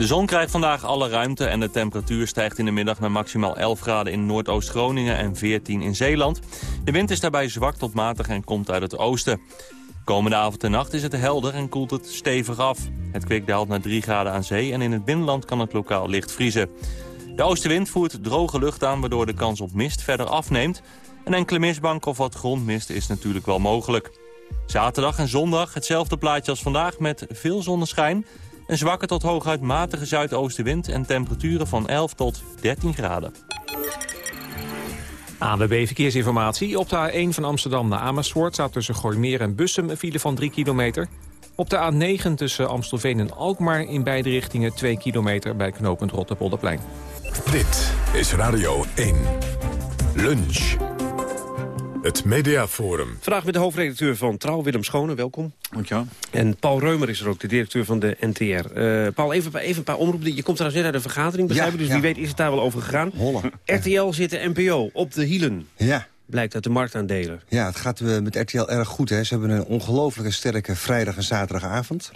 De zon krijgt vandaag alle ruimte en de temperatuur stijgt in de middag naar maximaal 11 graden in Noordoost-Groningen en 14 in Zeeland. De wind is daarbij zwak tot matig en komt uit het oosten. Komende avond en nacht is het helder en koelt het stevig af. Het kwik daalt naar 3 graden aan zee en in het binnenland kan het lokaal licht vriezen. De oostenwind voert droge lucht aan waardoor de kans op mist verder afneemt. Een enkele mistbank of wat grondmist is natuurlijk wel mogelijk. Zaterdag en zondag hetzelfde plaatje als vandaag met veel zonneschijn... Een zwakke tot hooguit matige zuidoostenwind en temperaturen van 11 tot 13 graden. ANWB Verkeersinformatie. Op de A1 van Amsterdam naar Amersfoort staat tussen Gooimeer en Bussum een file van 3 kilometer. Op de A9 tussen Amstelveen en Alkmaar in beide richtingen 2 kilometer bij knooppunt Rotterpolderplein. Dit is Radio 1. Lunch. Het Mediaforum. Vandaag met de hoofdredacteur van Trouw, Willem Schone. Welkom. Dankjewel. En Paul Reumer is er ook, de directeur van de NTR. Uh, eh, Paul, even, even een paar omroepen. Je komt trouwens net uit de vergadering, begrijp ja, Dus wie weet is het daar wel over gegaan. Hollen. RTL zit de NPO op de hielen. Ja. Blijkt uit de marktaandelen. Ja, het gaat uh, met RTL erg goed. Hè. Ze hebben een ongelooflijke sterke vrijdag- en zaterdagavond.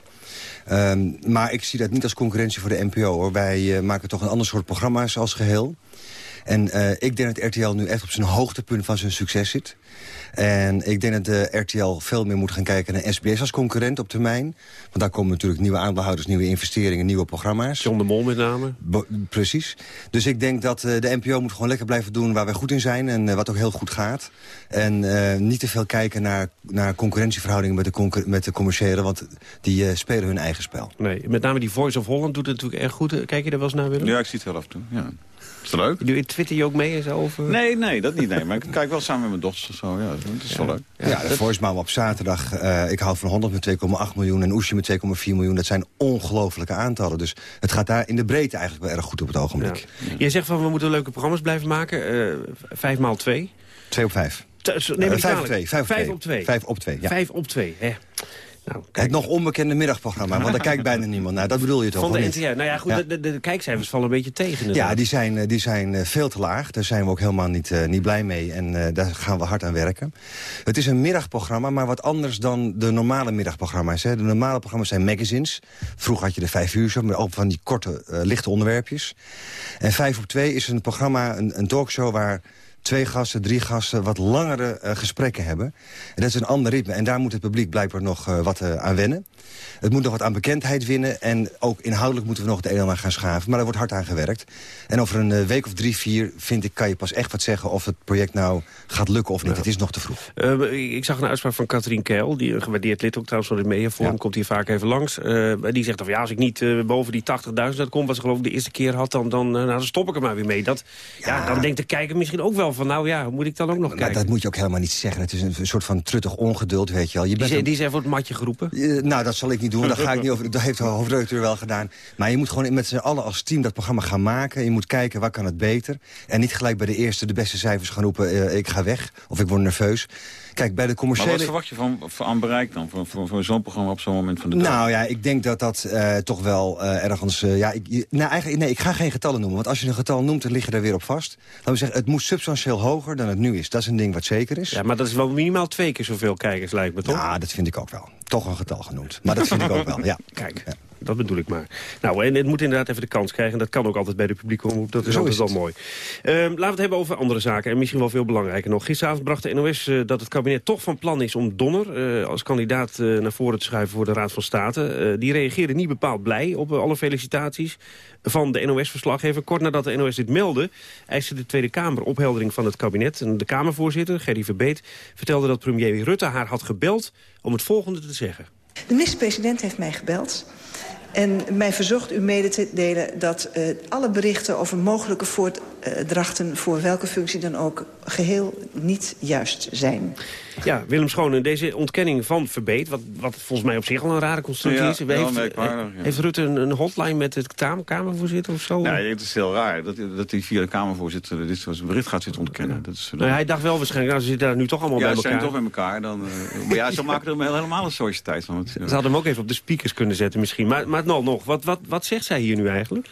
Um, maar ik zie dat niet als concurrentie voor de NPO. Hoor. Wij uh, maken toch een ander soort programma's als geheel. En uh, ik denk dat RTL nu echt op zijn hoogtepunt van zijn succes zit. En ik denk dat de RTL veel meer moet gaan kijken naar SBS als concurrent op termijn. Want daar komen natuurlijk nieuwe aandeelhouders, nieuwe investeringen, nieuwe programma's. John de Mol met name. precies. Dus ik denk dat uh, de NPO moet gewoon lekker blijven doen waar wij goed in zijn. En uh, wat ook heel goed gaat. En uh, niet te veel kijken naar, naar concurrentieverhoudingen met de, met de commerciële. Want die spelen hun eigen spel. Nee, met name die Voice of Holland doet het natuurlijk erg goed. Kijk je er wel eens naar, Willem? Ja, ik zie het wel af en toe. Ja. Is dat leuk? Doe je Twitter je ook mee en zo? Over... Nee, nee, dat niet. Nee. Maar ik kijk wel samen met mijn dochters of zo. Ja, dat is wel leuk. Ja, ja de Voice op zaterdag. Uh, ik hou van 100 met 2,8 miljoen en Oesje met 2,4 miljoen. Dat zijn ongelofelijke aantallen. Dus het gaat daar in de breedte eigenlijk wel erg goed op het ogenblik. Ja. Jij zegt van we moeten leuke programma's blijven maken. Uh, 5 maal 2. 2 op 5. Nee, uh, 5 op 2. 5 op 2. 5 op 2, ja. 5 op 2, hè. Nou, het nog onbekende middagprogramma, want daar kijkt bijna niemand naar. Dat bedoel je toch Van de NTR. Nou ja, goed, De, de, de, kijkcijfers vallen een beetje tegen. Ja, die zijn, eh, die zijn eh, veel te laag. Daar zijn we ook helemaal niet, uh, niet blij mee. En uh, daar gaan we hard aan werken. Het is een middagprogramma, maar wat anders dan de normale middagprogramma's. Hè. De normale programma's zijn magazines. Vroeger had je de vijf uur zo, maar ook van die korte, uh, lichte onderwerpjes. En vijf op twee is een programma, een, een talkshow waar twee gasten, drie gasten wat langere uh, gesprekken hebben. En dat is een ander ritme. En daar moet het publiek blijkbaar nog uh, wat uh, aan wennen. Het moet nog wat aan bekendheid winnen. En ook inhoudelijk moeten we nog het een en ander gaan schaven. Maar daar wordt hard aan gewerkt. En over een week of drie, vier, vind ik, kan je pas echt wat zeggen... of het project nou gaat lukken of niet. Ja. Het is nog te vroeg. ik zag een uitspraak van Katrien Keil. Die een gewaardeerd lid ook trouwens van het mediaforum. Ja. Komt hier vaak even langs. die zegt, of, ja, als ik niet boven die 80.000 kom... wat ze geloof ik de eerste keer had, dan, dan, nou, dan stop ik er maar weer mee. Dat, ja. ja dan denkt de kijker misschien ook wel van nou ja, moet ik dan ook nog kijken? dat moet je ook helemaal niet zeggen. Het is een, soort van truttig ongeduld, weet je wel. Je die, zijn, die zijn voor het matje geroepen? Uh, nou, dat zal ik niet doen. Dat, ga ik niet over, dat heeft de hoofdredacteur wel gedaan. Maar je moet gewoon met z'n allen als team dat programma gaan maken. Je moet kijken, waar kan het beter? En niet gelijk bij de eerste de beste cijfers gaan roepen... Uh, ik ga weg of ik word nerveus. Kijk, bij de commerciële... Maar wat verwacht je van, van bereik dan? Voor, voor, voor zo'n programma op zo'n moment van de dag? Nou ja, ik denk dat dat uh, toch wel uh, ergens... Uh, ja, ik, nou, eigenlijk, nee, ik ga geen getallen noemen. Want als je een getal noemt, dan lig je daar weer op vast. Laten we zeggen, het moet substantieel hoger dan het nu is. Dat is een ding wat zeker is. Ja, maar dat is wel minimaal twee keer zoveel kijkers, lijkt me, toch? Ja, dat vind ik ook wel. Toch een getal genoemd. Maar dat vind ik ook wel, ja. Kijk. Ja dat bedoel ik maar. Nou, en het moet inderdaad even de kans krijgen. En dat kan ook altijd bij de publieke omroep. Dat is Zo altijd wel mooi. Uh, laten we het hebben over andere zaken. En misschien wel veel belangrijker nog. Gisteravond bracht de NOS uh, dat het kabinet toch van plan is om Donner... Uh, als kandidaat naar voren te schuiven voor de Raad van State. die reageerde niet bepaald blij op alle felicitaties van de NOS-verslaggever. Kort nadat de NOS dit meldde, eiste de Tweede Kamer opheldering van het kabinet. En de Kamervoorzitter, Gerry Verbeet, vertelde dat premier Rutte haar had gebeld om het volgende te zeggen. De minister-president heeft mij gebeld en mij verzocht u mede te delen dat uh, alle berichten over mogelijke voordrachten... voor welke functie dan ook geheel niet juist zijn. Ja, Willem Schoonen, deze ontkenning van Verbeet... wat, wat volgens mij op zich al een rare constructie is... heeft, heeft Rutte een, een, hotline met het Kamervoorzitter of zo? Nee, het is heel raar dat, dat hij via de Kamervoorzitter... dit soort bericht gaat zitten ontkennen. Dat is, nou, hij dacht wel waarschijnlijk, nou, ze zitten daar nu toch allemaal bij elkaar. Ja, ze zijn toch bij elkaar. Dan, uh, maar ja, zo maken er helemaal een sociëteit van. Ze hadden hem ook even op de speakers kunnen zetten misschien. Maar, maar nog, nog wat, wat, wat zegt zij hier nu eigenlijk?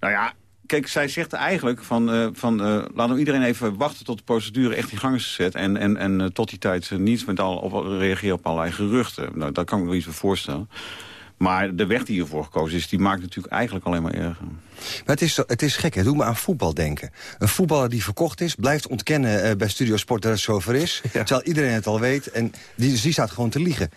Nou ja, kijk, zij zegt eigenlijk van, uh, van uh, laat nou iedereen even wachten tot de procedure echt in gang is gezet. En, en, en uh, tot die tijd niets met al op, reageren op allerlei geruchten. Nou, daar kan ik me iets voor voorstellen. Maar de weg die hiervoor gekozen is, die maakt natuurlijk eigenlijk alleen maar erger. Maar het is, het is gek, hè? doe me aan voetbal denken. Een voetballer die verkocht is, blijft ontkennen bij Studio Sport dat het zover is. Ja. Terwijl iedereen het al weet en die, die staat gewoon te liegen.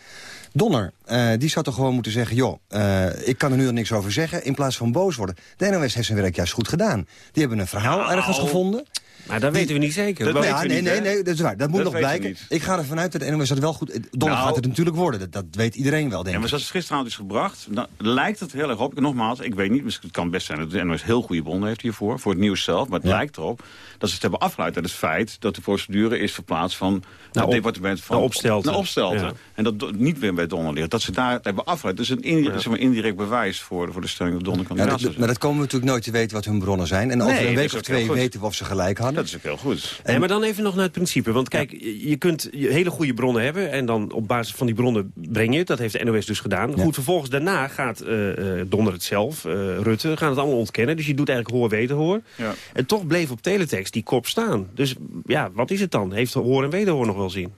Donner, uh, die zou toch gewoon moeten zeggen... joh, uh, ik kan er nu al niks over zeggen, in plaats van boos worden. De NOS heeft zijn werk juist goed gedaan. Die hebben een verhaal nou, ergens gevonden. Maar dat weten we niet zeker. Dat ja, nee, nee, nee, dat is waar. Dat moet nog blijken. Ik ga ervan uit dat de NOS dat wel goed... Donner nou, gaat het natuurlijk worden. Dat, dat weet iedereen wel, denk ik. Ja, maar zoals het gisteravond is gebracht, dan lijkt het heel erg op. Nogmaals, ik weet niet, het kan best zijn dat de NOS heel goede bronnen heeft hiervoor. Voor het nieuws zelf. Maar het lijkt erop dat ze het hebben afgeleid uit het feit... dat de procedure is verplaatst van nou, het departement van... Naar opstelten. Naar. Ja. En dat niet weer bij Donner ligt. Dat ze daar het hebben afgeleid. Dat is een indirect, ja. zeg maar, indirect bewijs voor, voor de stelling dat Donner kan Maar dat komen we natuurlijk nooit te weten wat hun bronnen zijn. En nee, over een week of twee weten we of ze gelijk hadden. Dat is ook heel goed. En, maar dan even nog naar het principe. Want kijk, je kunt hele goede bronnen hebben... en dan op basis van die bronnen breng je het. Dat heeft de NOS dus gedaan. Goed, vervolgens daarna gaat uh, Donner het zelf, uh, Rutte, gaan het allemaal ontkennen. Dus je doet eigenlijk hoor wederhoor. Ja. En toch bleef op teletext die kop staan. Dus ja, wat is het dan? Heeft hoor en wederhoor nog wel zin?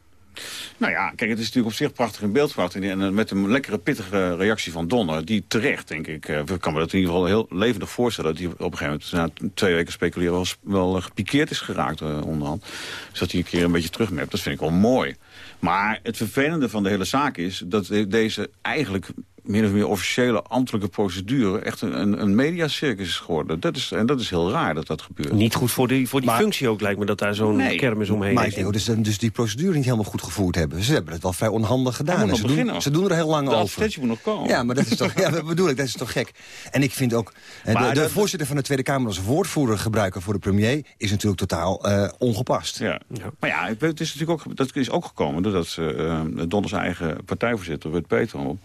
Nou ja, kijk, het is natuurlijk op zich prachtig in beeld. En met een lekkere, pittige reactie van Donner. Die terecht, denk ik, uh, kan me dat in ieder geval heel levendig voorstellen... dat hij op een gegeven moment, na twee weken speculeren... wel, wel gepikeerd is geraakt uh, onderhand. Dus dat hij een keer een beetje terugmerkt. Dat vind ik wel mooi. Maar het vervelende van de hele zaak is... dat deze eigenlijk meer of meer officiële ambtelijke procedure... echt een, een mediacircus is geworden. Dat is, en dat is heel raar dat dat gebeurt. Niet goed voor die, voor die functie ook, lijkt me, dat daar zo'n nee, kermis omheen maar is. Maar dus, dus die procedure niet helemaal goed gevoerd hebben. Ze hebben het wel vrij onhandig gedaan. En ze, doen, ze doen er heel lang de over. De moet nog komen. Ja, maar dat is toch, ja, dat bedoel ik, dat is toch gek. En ik vind ook, de, de, voorzitter van de Tweede Kamer als woordvoerder gebruiken voor de premier... is natuurlijk totaal uh, ongepast. Ja. ja. Maar ja, het is natuurlijk ook, dat is ook gekomen doordat uh, Donners eigen partijvoorzitter, Rut Peter op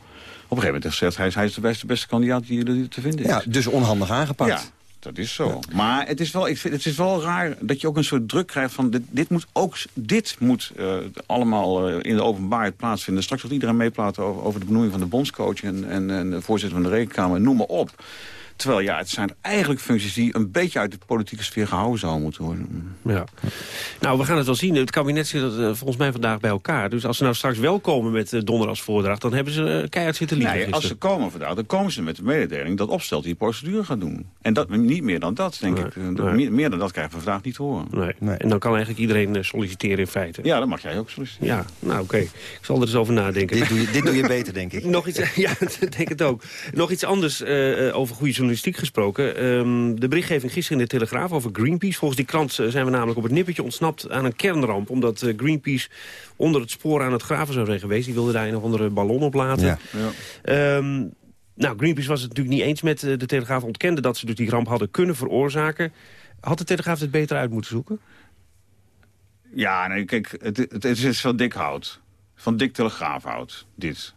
een gegeven moment gezegd... hij is de beste, beste kandidaat die er te vinden is. Ja, dus onhandig aangepakt. Ja. Dat is zo. Maar het is, wel, ik vind, het is wel raar dat je ook een soort druk krijgt van... dit, dit moet, ook, dit moet uh, allemaal uh, in de openbaarheid plaatsvinden. Straks gaat iedereen meepraten over, over de benoeming van de bondscoach... en, en, en de voorzitter van de rekenkamer, noem maar op. Terwijl ja, het zijn eigenlijk functies die een beetje uit de politieke sfeer gehouden zouden moeten worden. Ja. Nou, we gaan het wel zien. Het kabinet zit uh, volgens mij vandaag bij elkaar. Dus als ze nou straks wel komen met uh, donder als voordracht... dan hebben ze uh, keihard zitten liegen Nee, als ze komen vandaag, dan komen ze met de mededeling... dat opstelt die procedure gaat doen. En dat, niet meer dan dat, denk ik. Nee. Meer, meer, dan dat krijgen we vandaag niet te horen. Nee. nee. En dan kan eigenlijk iedereen solliciteren in feite. Ja, dan mag jij ook solliciteren. Ja, nou oké. Okay. Ik zal er eens over nadenken. Dit doe je, dit doe je beter, denk ik. Nog iets, ja, dat denk ik ook. Nog iets anders over goede journalistiek gesproken. Um, de berichtgeving gisteren in de Telegraaf over Greenpeace. Volgens die krant zijn we namelijk op het nippertje ontsnapt aan een kernramp. Omdat uh, Greenpeace onder het spoor aan het graven zou zijn geweest. Die wilde daar een of andere ballon op laten. Ja. Ja. Um, nou, Greenpeace was het natuurlijk niet eens met uh, de Telegraaf. Ontkende dat ze dus die ramp hadden kunnen veroorzaken. Had de Telegraaf het beter uit moeten zoeken? Ja, nee, kijk, het, het, het is van dik hout. Van dik telegraafhout, dit.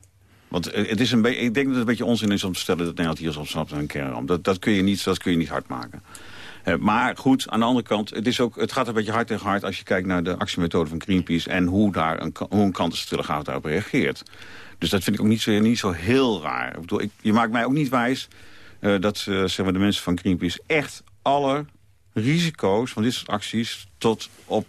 Want het is een ik denk dat het een beetje onzin is om te stellen dat Nederland hier ontsnapt aan een kernramp. Dat, dat, kun je niet, dat kun je niet hard maken. Uh, maar goed, aan de andere kant, het, is ook, het gaat een beetje hard tegen hard... als je kijkt naar de actiemethode van Greenpeace... en hoe, daar een, hoe een kant telegraaf daarop reageert. Dus dat vind ik ook niet zo, niet zo heel raar. Ik bedoel, ik, je maakt mij ook niet wijs uh, dat zeg maar de mensen van Greenpeace... echt alle risico's van dit soort acties tot, op,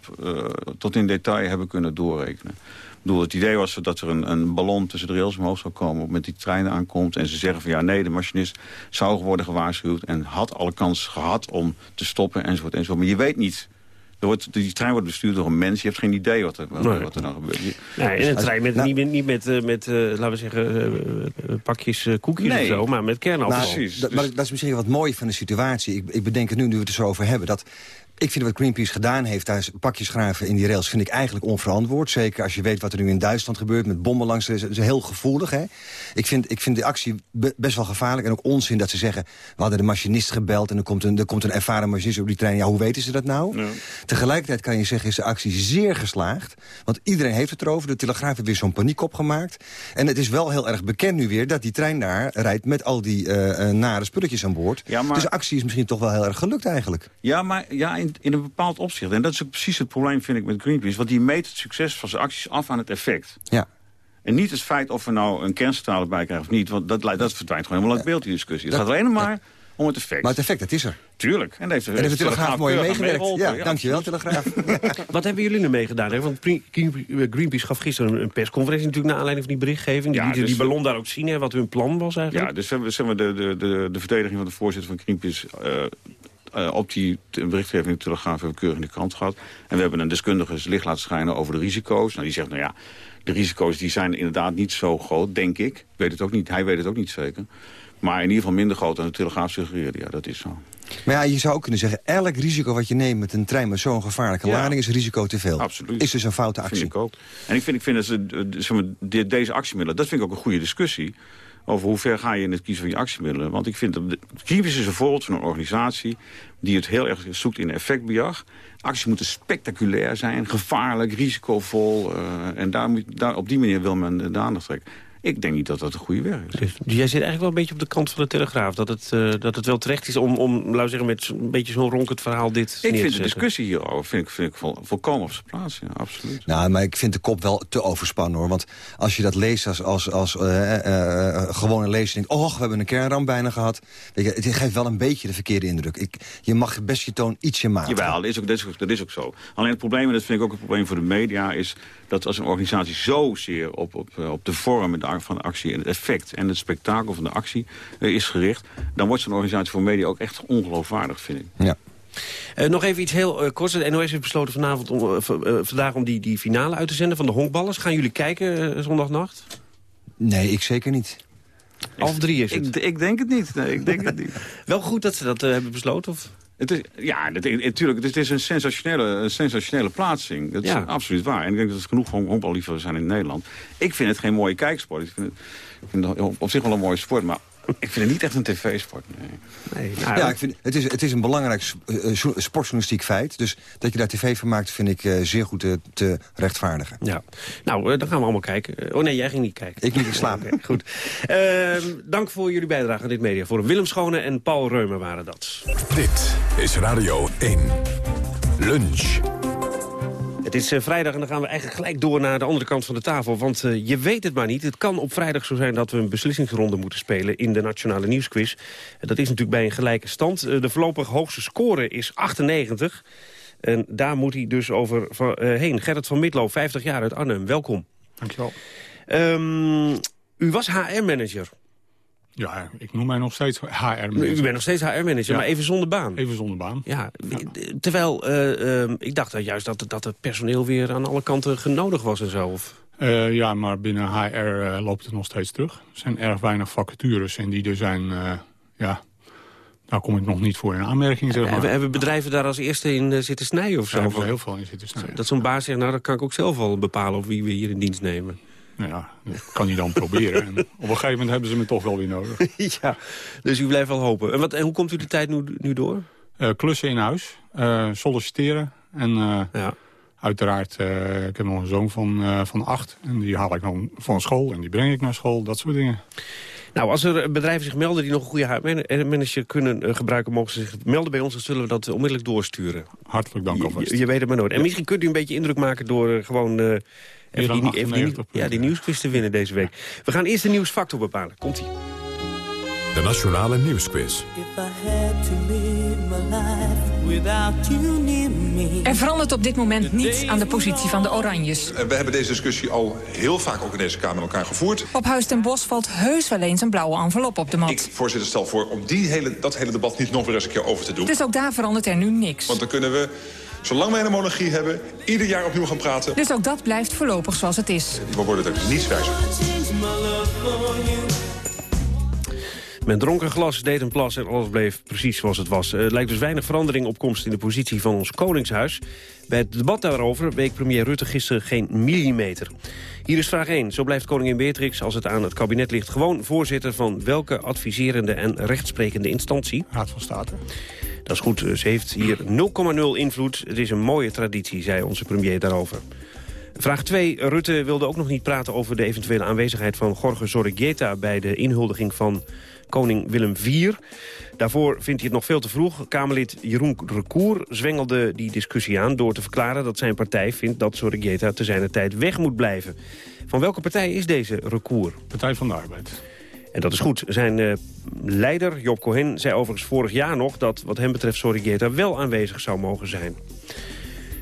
tot in detail hebben kunnen doorrekenen. Bedoel, het idee was dat er een, een ballon tussen de rails omhoog zou komen... met die trein aankomt en ze zeggen van ja, nee, de machinist zou worden gewaarschuwd... en had alle kans gehad om te stoppen enzovoort enzovoort. Maar je weet niet er wordt, die trein wordt bestuurd door een mens. Je hebt geen idee wat er, wat er dan gebeurt. Nee, en een trein met, nou, niet met, niet met, uh, met uh, laten we zeggen, uh, pakjes koekjes nee. of zo, maar met kernafval. Nou, precies. Maar dat is misschien wat mooi van de situatie. Ik, ik bedenk het nu, nu we het er zo over hebben... dat ik vind wat Greenpeace gedaan heeft, daar pakjes graven in die rails... vind ik eigenlijk onverantwoord. Zeker als je weet wat er nu in Duitsland gebeurt met bommen langs de... Dat is heel gevoelig, hè? Ik vind, ik vind de actie best wel gevaarlijk en ook onzin dat ze zeggen... we hadden de machinist gebeld en er komt een, er komt een ervaren machinist op die trein. Ja, hoe weten ze dat nou? Ja. Tegelijkertijd kan je zeggen, is de actie zeer geslaagd. Want iedereen heeft het erover. De Telegraaf heeft weer zo'n paniek opgemaakt. En het is wel heel erg bekend nu weer dat die trein daar rijdt... met al die uh, nare spulletjes aan boord. Ja, maar... Dus de actie is misschien toch wel heel erg gelukt eigenlijk. Ja, maar ja, in, in een bepaald opzicht. En dat is ook precies het probleem, vind ik, met Greenpeace. Want die meet het succes van zijn acties af aan het effect. Ja. En niet het feit of we nou een kerncentrale bij krijgen of niet. Want dat, dat verdwijnt gewoon helemaal uit beeld, die discussie. Het gaat alleen maar om het effect. Maar het effect, dat is er. Tuurlijk. En heeft, en heeft de Telegraaf mooi meegewerkt. Ja, ja, dankjewel, Telegraaf. Wat hebben jullie nu meegedaan? Hè? Want Greenpeace gaf gisteren een persconferentie... natuurlijk naar aanleiding van die berichtgeving. Die ja, dus, die ballon daar ook zien, hè, wat hun plan was eigenlijk. Ja, dus hebben we de, de, de, de verdediging van de voorzitter van Greenpeace... Uh, uh, op die berichtgeving in de Telegraaf hebben we keurig in de krant gehad. En we hebben een deskundige licht laten schijnen over de risico's. Nou, die zegt, nou ja, de risico's die zijn inderdaad niet zo groot, denk ik. ik weet het ook niet, hij weet het ook niet zeker. Maar in ieder geval minder groot dan de Telegraaf suggereerde. Ja, dat is zo. Maar ja, je zou ook kunnen zeggen... elk risico wat je neemt met een trein met zo'n gevaarlijke ja. lading... is risico te veel. Absoluut. Is dus een foute actie. Vind ik ook. En ik vind, ik vind dat ze, maar, deze actiemiddelen... dat vind ik ook een goede discussie over hoe ver ga je in het kiezen van je actiemiddelen. Want ik vind, dat Greenpeace is een voorbeeld van een organisatie... die het heel erg zoekt in effectbejag. Acties moeten spectaculair zijn, gevaarlijk, risicovol. Uh, en daar, daar, op die manier wil men de aandacht trekken. Ik denk niet dat dat een goede werk is. Dus jij zit eigenlijk wel een beetje op de kant van de Telegraaf. Dat het, uh, dat het wel terecht is om, om laten we zeggen, met een beetje zo'n ronkend verhaal dit Ik vind de discussie hierover vind ik, vind ik vol, volkomen op zijn plaats. Ja, absoluut. Nou, maar ik vind de kop wel te overspannen hoor. Want als je dat leest als, als, als uh, uh, gewone lezer... denkt, oh, we hebben een kernramp bijna gehad. Weet je, het geeft wel een beetje de verkeerde indruk. Ik, je mag best je toon ietsje maken. Jawel, dat is, ook, dat, is ook, dat is ook zo. Alleen het probleem, en dat vind ik ook een probleem voor de media... is dat als een organisatie zozeer op, op, op de vorm van de actie... en het effect en het spektakel van de actie uh, is gericht... dan wordt zo'n organisatie voor media ook echt ongeloofwaardig, vind ik. Ja. Uh, nog even iets heel uh, korts. De NOS heeft besloten vanavond om, vandaag om die, die finale uit te zenden van de honkballers. Gaan jullie kijken zondagnacht? Nee, ik zeker niet. Half drie is het. Ik, ik denk het niet. Nee, ik denk het niet. Wel goed dat ze dat hebben besloten? Of? Het is, ja, natuurlijk. Het is een sensationele, een sensationele plaatsing. Dat is ja. absoluut waar. En ik denk dat er genoeg honkballiefhebbers zijn in Nederland. Ik vind het geen mooie kijksport. Ik vind het, ik vind het op zich wel een mooie sport. Maar ik vind het niet echt een tv-sport, nee. nee nou, ja, ik vind, het, is, het is een belangrijk uh, sportjournalistiek feit. Dus dat je daar tv van maakt, vind ik uh, zeer goed te, te, rechtvaardigen. Ja. Nou, uh, dan gaan we allemaal kijken. Oh nee, jij ging niet kijken. Ik niet slapen. goed. Ehm, dank voor jullie bijdrage aan dit media. Voor Willem Schone en Paul Reumer waren dat. Dit is Radio 1. Lunch. Het is uh, vrijdag en dan gaan we eigenlijk gelijk door naar de andere kant van de tafel. Want uh, je weet het maar niet. Het kan op vrijdag zo zijn dat we een beslissingsronde moeten spelen... in de Nationale Nieuwsquiz. Uh, dat is natuurlijk bij een gelijke stand. de voorlopig hoogste score is 98. En daar moet hij dus over van, heen. Gerrit van Midlo, 50 jaar uit Arnhem. Welkom. Dankjewel. Um, u was HR-manager. Ja, ik noem mij nog steeds HR-manager. U bent nog steeds HR-manager, maar even zonder baan. Even zonder baan. Ja, terwijl uh, uh, ik dacht dat juist dat, dat het personeel weer aan alle kanten genodig was en zo. Of... Uh, ja, maar binnen HR loopt het nog steeds terug. Er zijn erg weinig vacatures en die er zijn, ja, daar kom ik nog niet voor in aanmerking. Zeg maar. hebben, hebben bedrijven daar als eerste in zitten snijden of zo? Daar hebben heel veel in zitten snijden. Dat zo'n baas zegt, nou dat kan ik ook zelf al bepalen of wie we hier in dienst nemen. Nou ja, dat kan hij dan proberen. En op een gegeven moment hebben ze me toch wel weer nodig. ja, dus u blijft wel hopen. En, wat, en hoe komt u de tijd nu, nu door? Uh, klussen in huis, uh, solliciteren en uh, ja. uiteraard, ik heb nog een zoon van, van acht. En die haal ik dan van school en die breng ik naar school, dat soort dingen. Nou, als er bedrijven zich melden die nog een goede manager kunnen gebruiken... mogen ze zich melden bij ons, dan zullen we dat onmiddellijk doorsturen. Hartelijk dank alvast. Je, je weet het maar nooit. En misschien kunt u een beetje indruk maken door gewoon Even die, even die, ja, die nieuwsquiz te winnen deze week. We gaan eerst de nieuwsfactor bepalen. Komt-ie. De Nationale Nieuwsquiz. Er verandert op dit moment niets aan de positie van de Oranjes. We hebben deze discussie al heel vaak ook in deze Kamer met elkaar gevoerd. Op Huis ten Bos valt heus wel eens een blauwe envelop op de mat. Ik, voorzitter, stel voor om die hele, dat hele debat niet nog weer eens een keer over te doen. Dus ook daar verandert er nu niks. Want dan kunnen we, zolang wij een monarchie hebben, ieder jaar opnieuw gaan praten. Dus ook dat blijft voorlopig zoals het is. We worden er niets wijzer. Men dronk een glas, deed een plas en alles bleef precies zoals het was. Er lijkt dus weinig verandering op komst in de positie van ons Koningshuis. Bij het debat daarover week premier Rutte gisteren geen millimeter. Hier is vraag 1. Zo blijft koningin Beatrix, als het aan het kabinet ligt... gewoon voorzitter van welke adviserende en rechtsprekende instantie? Raad van State. Dat is goed. Ze heeft hier 0,0 invloed. Het is een mooie traditie, zei onze premier daarover. Vraag 2. Rutte wilde ook nog niet praten over de eventuele aanwezigheid van Jorge Zorregieta... bij de inhuldiging van koning Willem IV. Daarvoor vindt hij het nog veel te vroeg. Kamerlid Jeroen Recour zwengelde die discussie aan... door te verklaren dat zijn partij vindt dat Zorregieta te zijner tijd weg moet blijven. Van welke partij is deze Recour? Partij van de Arbeid. En dat is goed. Zijn uh, leider, Job Cohen, zei overigens vorig jaar nog... dat wat hem betreft Sorigeta wel aanwezig zou mogen zijn.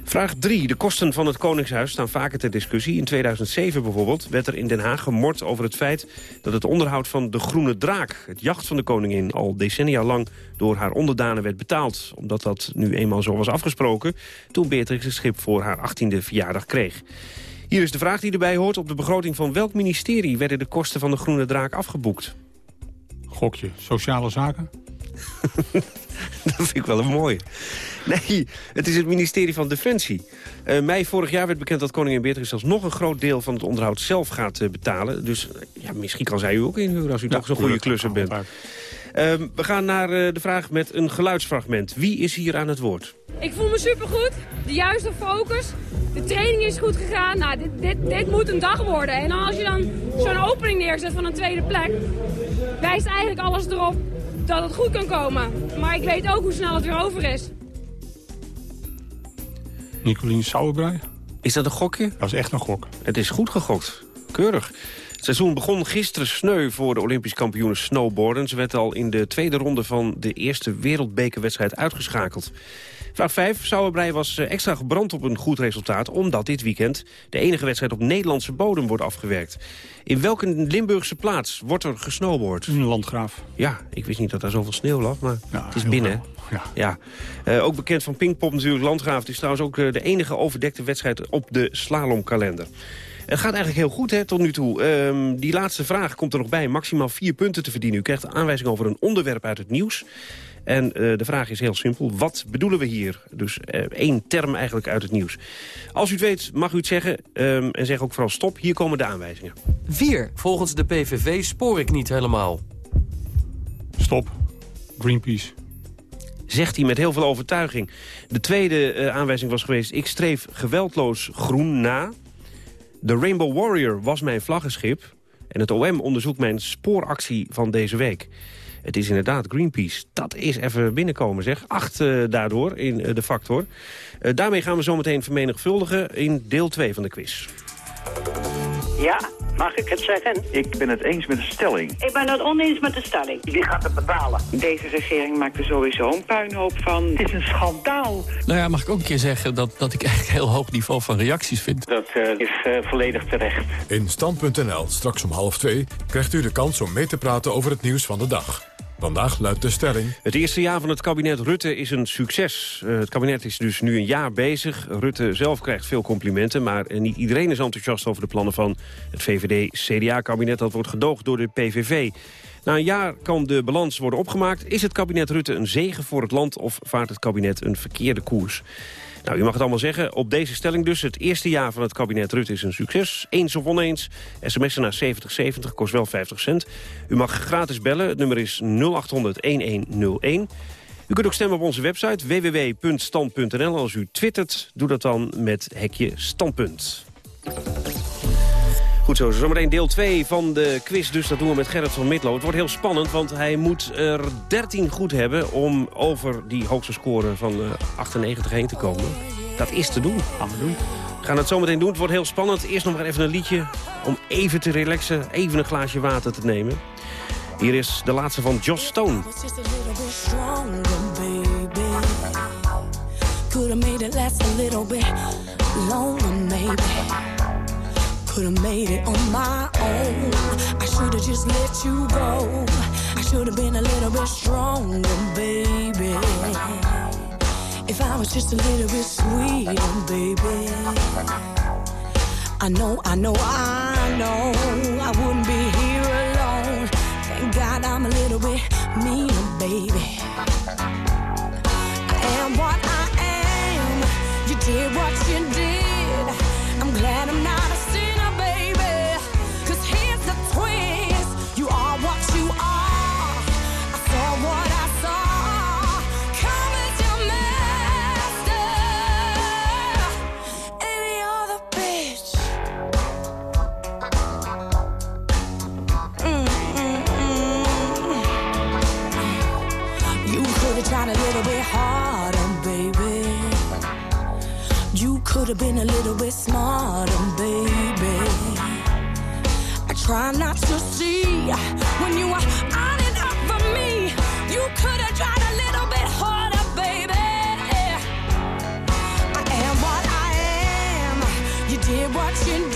Vraag 3. De kosten van het Koningshuis staan vaker ter discussie. In 2007 bijvoorbeeld werd er in Den Haag gemord over het feit... dat het onderhoud van de Groene Draak, het jacht van de koningin... al decennia lang door haar onderdanen werd betaald. Omdat dat nu eenmaal zo was afgesproken... toen Beatrix het schip voor haar 18e verjaardag kreeg. Hier is de vraag die erbij hoort. Op de begroting van welk ministerie werden de kosten van de Groene Draak afgeboekt? Gokje. Sociale zaken? dat vind ik wel een mooie. Nee, het is het ministerie van Defensie. Uh, mei vorig jaar werd bekend dat koningin Beatrix zelfs nog een groot deel van het onderhoud zelf gaat uh, betalen. Dus ja, misschien kan zij u ook inhuren als u ja, toch zo'n goede klusser bent. Uh, we gaan naar de vraag met een geluidsfragment. Wie is hier aan het woord? Ik voel me supergoed. De juiste focus. De training is goed gegaan. Nou, dit, dit, dit moet een dag worden. En als je dan zo'n opening neerzet van een tweede plek... wijst eigenlijk alles erop dat het goed kan komen. Maar ik weet ook hoe snel het weer over is. Nicolien Sauerbrei. Is dat een gokje? Dat is echt een gok. Het is goed gegokt. Keurig. Het seizoen begon gisteren sneu voor de Olympisch kampioenen snowboarden. Ze werd al in de tweede ronde van de eerste wereldbekerwedstrijd uitgeschakeld. Vraag 5. Sauerbrei was eh, extra gebrand op een goed resultaat... omdat dit weekend de enige wedstrijd op Nederlandse bodem wordt afgewerkt. In welke Limburgse plaats wordt er gesnowboard? In Landgraaf. Ja, ik wist niet dat daar zoveel sneeuw lag, maar ja, het is binnen. Ja. ja. Uh, ook bekend van Pinkpop natuurlijk. Landgraaf het is trouwens ook uh, de enige overdekte wedstrijd op de slalomkalender. Het gaat eigenlijk heel goed hè, tot nu toe. Um, die laatste vraag komt er nog bij. Maximaal vier punten te verdienen. U krijgt aanwijzing over een onderwerp uit het nieuws. En uh, de vraag is heel simpel. Wat bedoelen we hier? Dus uh, één term eigenlijk uit het nieuws. Als u het weet, mag u het zeggen. Um, en zeg ook vooral stop. Hier komen de aanwijzingen. 4. Volgens de PVV spoor ik niet helemaal. Stop. Greenpeace. Zegt hij met heel veel overtuiging. De tweede uh, aanwijzing was geweest... ik streef geweldloos groen na. De Rainbow Warrior was mijn vlaggenschip. En het OM onderzoekt mijn spooractie van deze week. Het is inderdaad Greenpeace. Dat is even binnenkomen, zeg. Acht uh, daardoor in uh, de factor. Uh, daarmee gaan we zometeen vermenigvuldigen in deel 2 van de quiz. Ja, mag ik het zeggen? Ik ben het eens met de stelling. Ik ben het oneens met de stelling. Wie gaat het betalen? Deze regering maakt er sowieso een puinhoop van. Het is een schandaal. Nou ja, mag ik ook een keer zeggen dat, dat ik eigenlijk een heel hoog niveau van reacties vind. Dat is volledig terecht. In Stand.nl, straks om half twee, krijgt u de kans om mee te praten over het nieuws van de dag. Vandaag luidt de stelling. Het eerste jaar van het kabinet Rutte is een succes. Uh, het kabinet is dus nu een jaar bezig. Rutte zelf krijgt veel complimenten... maar uh, niet iedereen is enthousiast over de plannen van het VVD-CDA-kabinet. Dat wordt gedoogd door de PVV. Na een jaar kan de balans worden opgemaakt. Is het kabinet Rutte een zegen voor het land... of vaart het kabinet een verkeerde koers? Nou, u mag het allemaal zeggen. Op deze stelling dus. Het eerste jaar van het kabinet Rutte is een succes. Eens of oneens. SMS'en naar 7070 kost wel 50 cent. U mag gratis bellen. Het nummer is 0800-1101. U kunt ook stemmen op onze website www.stand.nl. Als u twittert, doe dat dan met hekje standpunt. Goed zo, zometeen deel 2 van de quiz. Dus dat doen we met Gerrit van Midlo. Het wordt heel spannend, want hij moet er 13 goed hebben... om over die hoogste score van uh, 98 heen te komen. Dat is te doen. Gaan we doen. We gaan het zometeen doen. Het wordt heel spannend. Eerst nog maar even een liedje om even te relaxen. Even een glaasje water te nemen. Hier is de laatste van Joss Stone. Could have made it last a little bit longer, maybe. Could have made it on my own. I should have just let you go. I should have been a little bit stronger, baby. If I was just a little bit sweeter, baby. I know, I know, I know I wouldn't be here alone. Thank God I'm a little bit meaner, baby. I am what I am. You did what you did. Have been a little bit smarter, baby. I try not to see when you are on and up for me. You could have tried a little bit harder, baby. I am what I am. You did what you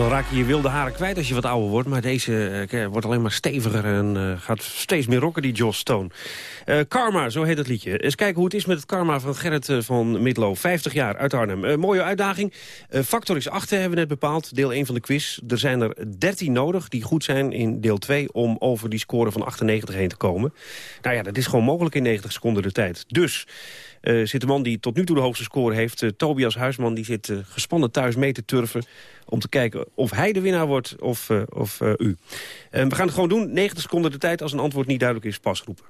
Meestal raak je je wilde haren kwijt als je wat ouder wordt. Maar deze eh, wordt alleen maar steviger en eh, gaat steeds meer rocken, die Joss Stone. Eh, karma, zo heet het liedje. Eens kijken hoe het is met het karma van Gerrit eh, van Midlo. 50 jaar uit Arnhem. Eh, mooie uitdaging. Eh, factor is 8 hebben we net bepaald. Deel 1 van de quiz. Er zijn er 13 nodig die goed zijn in deel 2... om over die score van 98 heen te komen. Nou ja, dat is gewoon mogelijk in 90 seconden de tijd. Dus... eh, zit de man die tot nu toe de hoogste score heeft, eh, Tobias Huisman... die zit eh, gespannen thuis mee te turven om te kijken of hij de winnaar wordt of, eh, of eh, u. We gaan het gewoon doen. 90 seconden de tijd. Als een antwoord niet duidelijk is, pas roepen.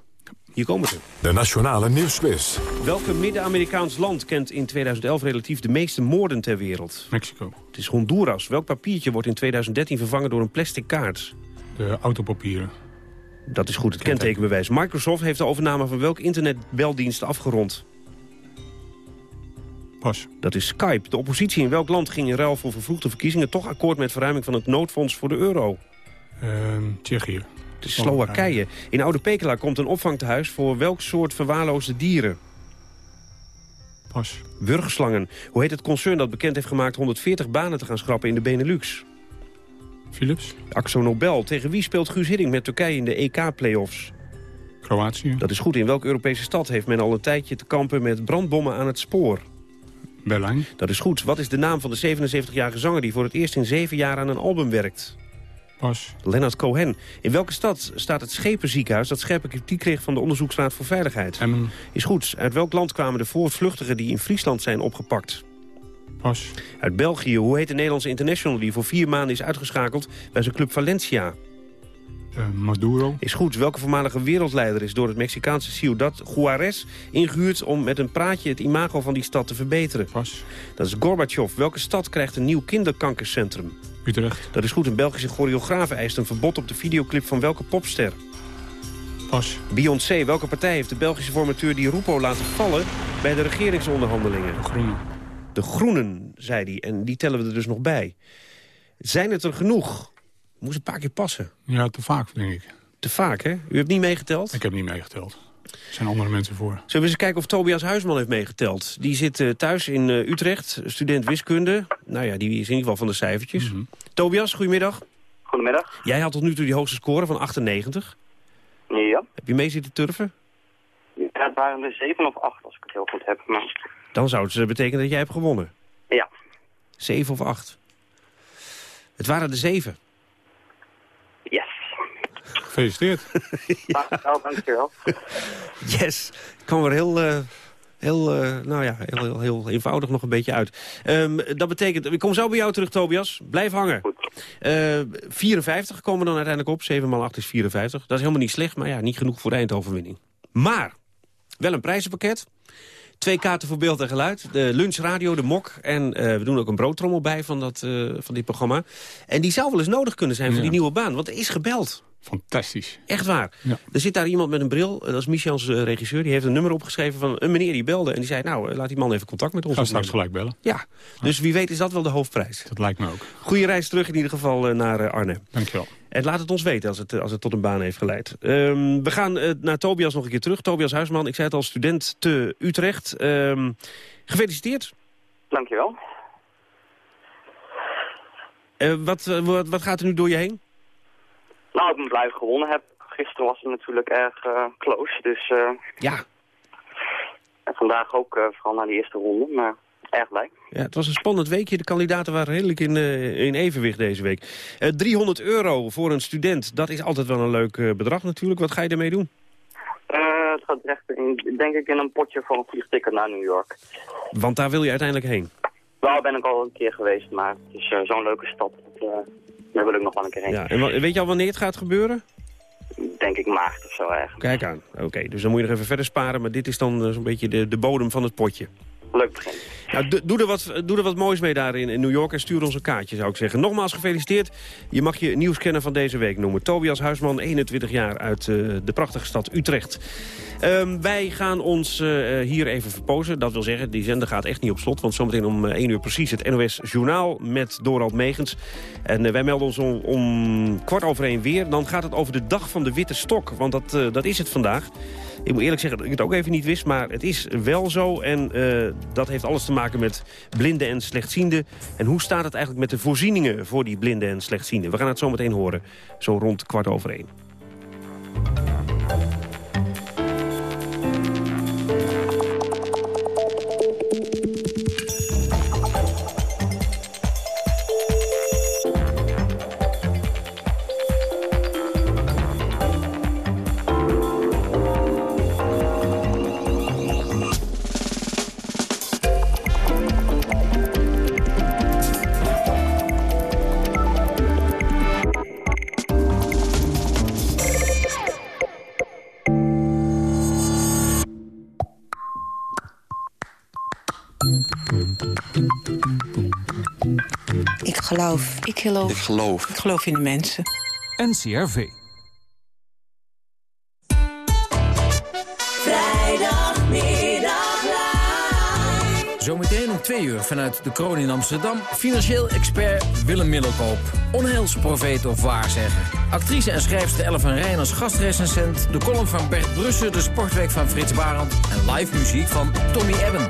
Hier komen ze. De Nationale Nieuwsquiz. Welke Midden-Amerikaans land kent in 2011 relatief de meeste moorden ter wereld? Mexico. Het is Honduras. Welk papiertje wordt in 2013 vervangen door een plastic kaart? De autopapieren. Dat is goed, het kentekenbewijs. Microsoft heeft de overname van welk internetbeldienst afgerond? Pas. Dat is Skype. De oppositie in welk land ging in ruil voor vervroegde verkiezingen... toch akkoord met verruiming van het noodfonds voor de euro? Ehm, Tsjechië. Het is Slowakije. In Oude Pekela komt een opvangtehuis voor welk soort verwaarloosde dieren? Pas. Wurgslangen. Hoe heet het concern dat bekend heeft gemaakt 140 banen te gaan schrappen in de Benelux? Philips. Axo Nobel. Tegen wie speelt Guus Hiddink met Turkije in de EK-playoffs? Kroatië. Dat is goed. In welke Europese stad heeft men al een tijdje te kampen met brandbommen aan het spoor? Berlijn. Dat is goed. Wat is de naam van de 77-jarige zanger... die voor het eerst in zeven jaar aan een album werkt? Pas. Leonard Cohen. In welke stad staat het Schepenziekenhuis... dat scherpe kritiek kreeg van de Onderzoeksraad voor Veiligheid? Emmen. Is goed. Uit welk land kwamen de voortvluchtigen die in Friesland zijn opgepakt? Pas. Uit België. Hoe heet de Nederlandse international die voor vier maanden is uitgeschakeld bij zijn club Valencia? Uh, Maduro. Is goed. Welke voormalige wereldleider is door het Mexicaanse Ciudad Juarez ingehuurd om met een praatje het imago van die stad te verbeteren? Pas. Dat is Gorbachev. Welke stad krijgt een nieuw kinderkankercentrum? Utrecht. Dat is goed. Een Belgische choreograaf eist een verbod op de videoclip van welke popster? Pas. Beyoncé. Welke partij heeft de Belgische formateur die Rupo laten vallen bij de regeringsonderhandelingen? De Groenen. De Groenen, zei hij. En die tellen we er dus nog bij. Zijn het er genoeg? Moest een paar keer passen. Ja, te vaak, denk ik. Te vaak, hè? U hebt niet meegeteld? Ik heb niet meegeteld. Er zijn andere mensen voor. Zullen we eens kijken of Tobias Huisman heeft meegeteld? Die zit uh, thuis in uh, Utrecht, student wiskunde. Nou ja, die is in ieder geval van de cijfertjes. Mm -hmm. Tobias, goedemiddag. Goedemiddag. Jij had tot nu toe die hoogste score van 98. Ja. Heb je mee zitten turven? Ja, het waren er 7 of 8 als ik het heel goed heb. Maar... Dan zou het betekenen dat jij hebt gewonnen. Ja. 7 of 8. Het waren er 7. Gefeliciteerd. ja. Nou, dankjewel. Yes. Ik kwam er heel, uh, heel, uh, nou ja, heel, heel, heel, eenvoudig nog een beetje uit. Um, dat betekent, ik kom zo bij jou terug, Tobias. Blijf hangen. Uh, 54 komen we dan uiteindelijk op. 7 x 8 is 54. Dat is helemaal niet slecht, maar ja, niet genoeg voor de eindoverwinning. Maar, wel een prijzenpakket. Twee kaarten voor beeld en geluid. De lunchradio, de mok. En uh, we doen ook een broodtrommel bij van, dat, uh, van dit programma. En die zou wel eens nodig kunnen zijn ja. voor die nieuwe baan. Want er is gebeld. Fantastisch. Echt waar. Ja. Er zit daar iemand met een bril. Dat is Michels uh, regisseur. Die heeft een nummer opgeschreven van een meneer die belde. En die zei, nou, laat die man even contact met ons Ga straks gelijk bellen. Ja. Dus wie weet is dat wel de hoofdprijs. Dat lijkt me ook. Goeie reis terug in ieder geval naar Arnhem. Dankjewel. En laat het ons weten als het, als het tot een baan heeft geleid. Um, we gaan uh, naar Tobias nog een keer terug. Tobias Huisman, ik zei het al, student te Utrecht. Um, gefeliciteerd. Dankjewel. Uh, wat, uh, wat, wat gaat er nu door je heen? Nou, ik ben blij dat ik gewonnen heb. Gisteren was het natuurlijk erg close, dus... ja. En vandaag ook vooral naar die eerste ronde, maar erg blij. Ja, het was een spannend weekje. De kandidaten waren redelijk in, uh, in evenwicht deze week. Uh, 300 euro voor een student, dat is altijd wel een leuk uh, bedrag natuurlijk. Wat ga je ermee doen? het gaat echt, in, denk ik, in een potje voor een vliegticket naar New York. Want daar wil je uiteindelijk heen? Wel, ben ik al een keer geweest, maar het is zo'n leuke stad. Dat, daar wil ik nog wel een keer heen. Ja, en weet je al wanneer het gaat gebeuren? Denk ik maart of zo eigenlijk. Kijk aan. Oké, okay, dus dan moet je nog even verder sparen. Maar dit is dan zo'n beetje de, de bodem van het potje. Leuk begin. Nou, doe, er wat, doe er wat moois mee daar in, New York en stuur ons een kaartje, zou ik zeggen. Nogmaals gefeliciteerd. Je mag je nieuwskenner van deze week noemen. Tobias Huisman, 21 jaar uit uh, de prachtige stad Utrecht. Um, wij gaan ons uh, hier even verpozen. Dat wil zeggen, die zender gaat echt niet op slot. Want zometeen om uh, 1 uur precies het NOS Journaal met Dorald Megens. En wij melden ons om, kwart over één weer. Dan gaat het over de dag van de witte stok. Want dat, dat is het vandaag. Ik moet eerlijk zeggen dat ik het ook even niet wist, maar het is wel zo. En dat heeft alles te maken met blinden en slechtzienden. En hoe staat het eigenlijk met de voorzieningen voor die blinden en slechtzienden? We gaan het zo meteen horen, zo rond kwart over één. Ik geloof. Ik geloof. Ik geloof in de mensen. NCRV. Vrijdagmiddag Zometeen om twee uur vanuit de kroon in Amsterdam... financieel expert Willem Middelkoop. Onheilsprofeet of waarzegger. Actrice en schrijfster Ellen van Rijn als gastrecensent... de column van Bert Brussen, de sportweek van Frits Barend... en live muziek van Tommy Ebben.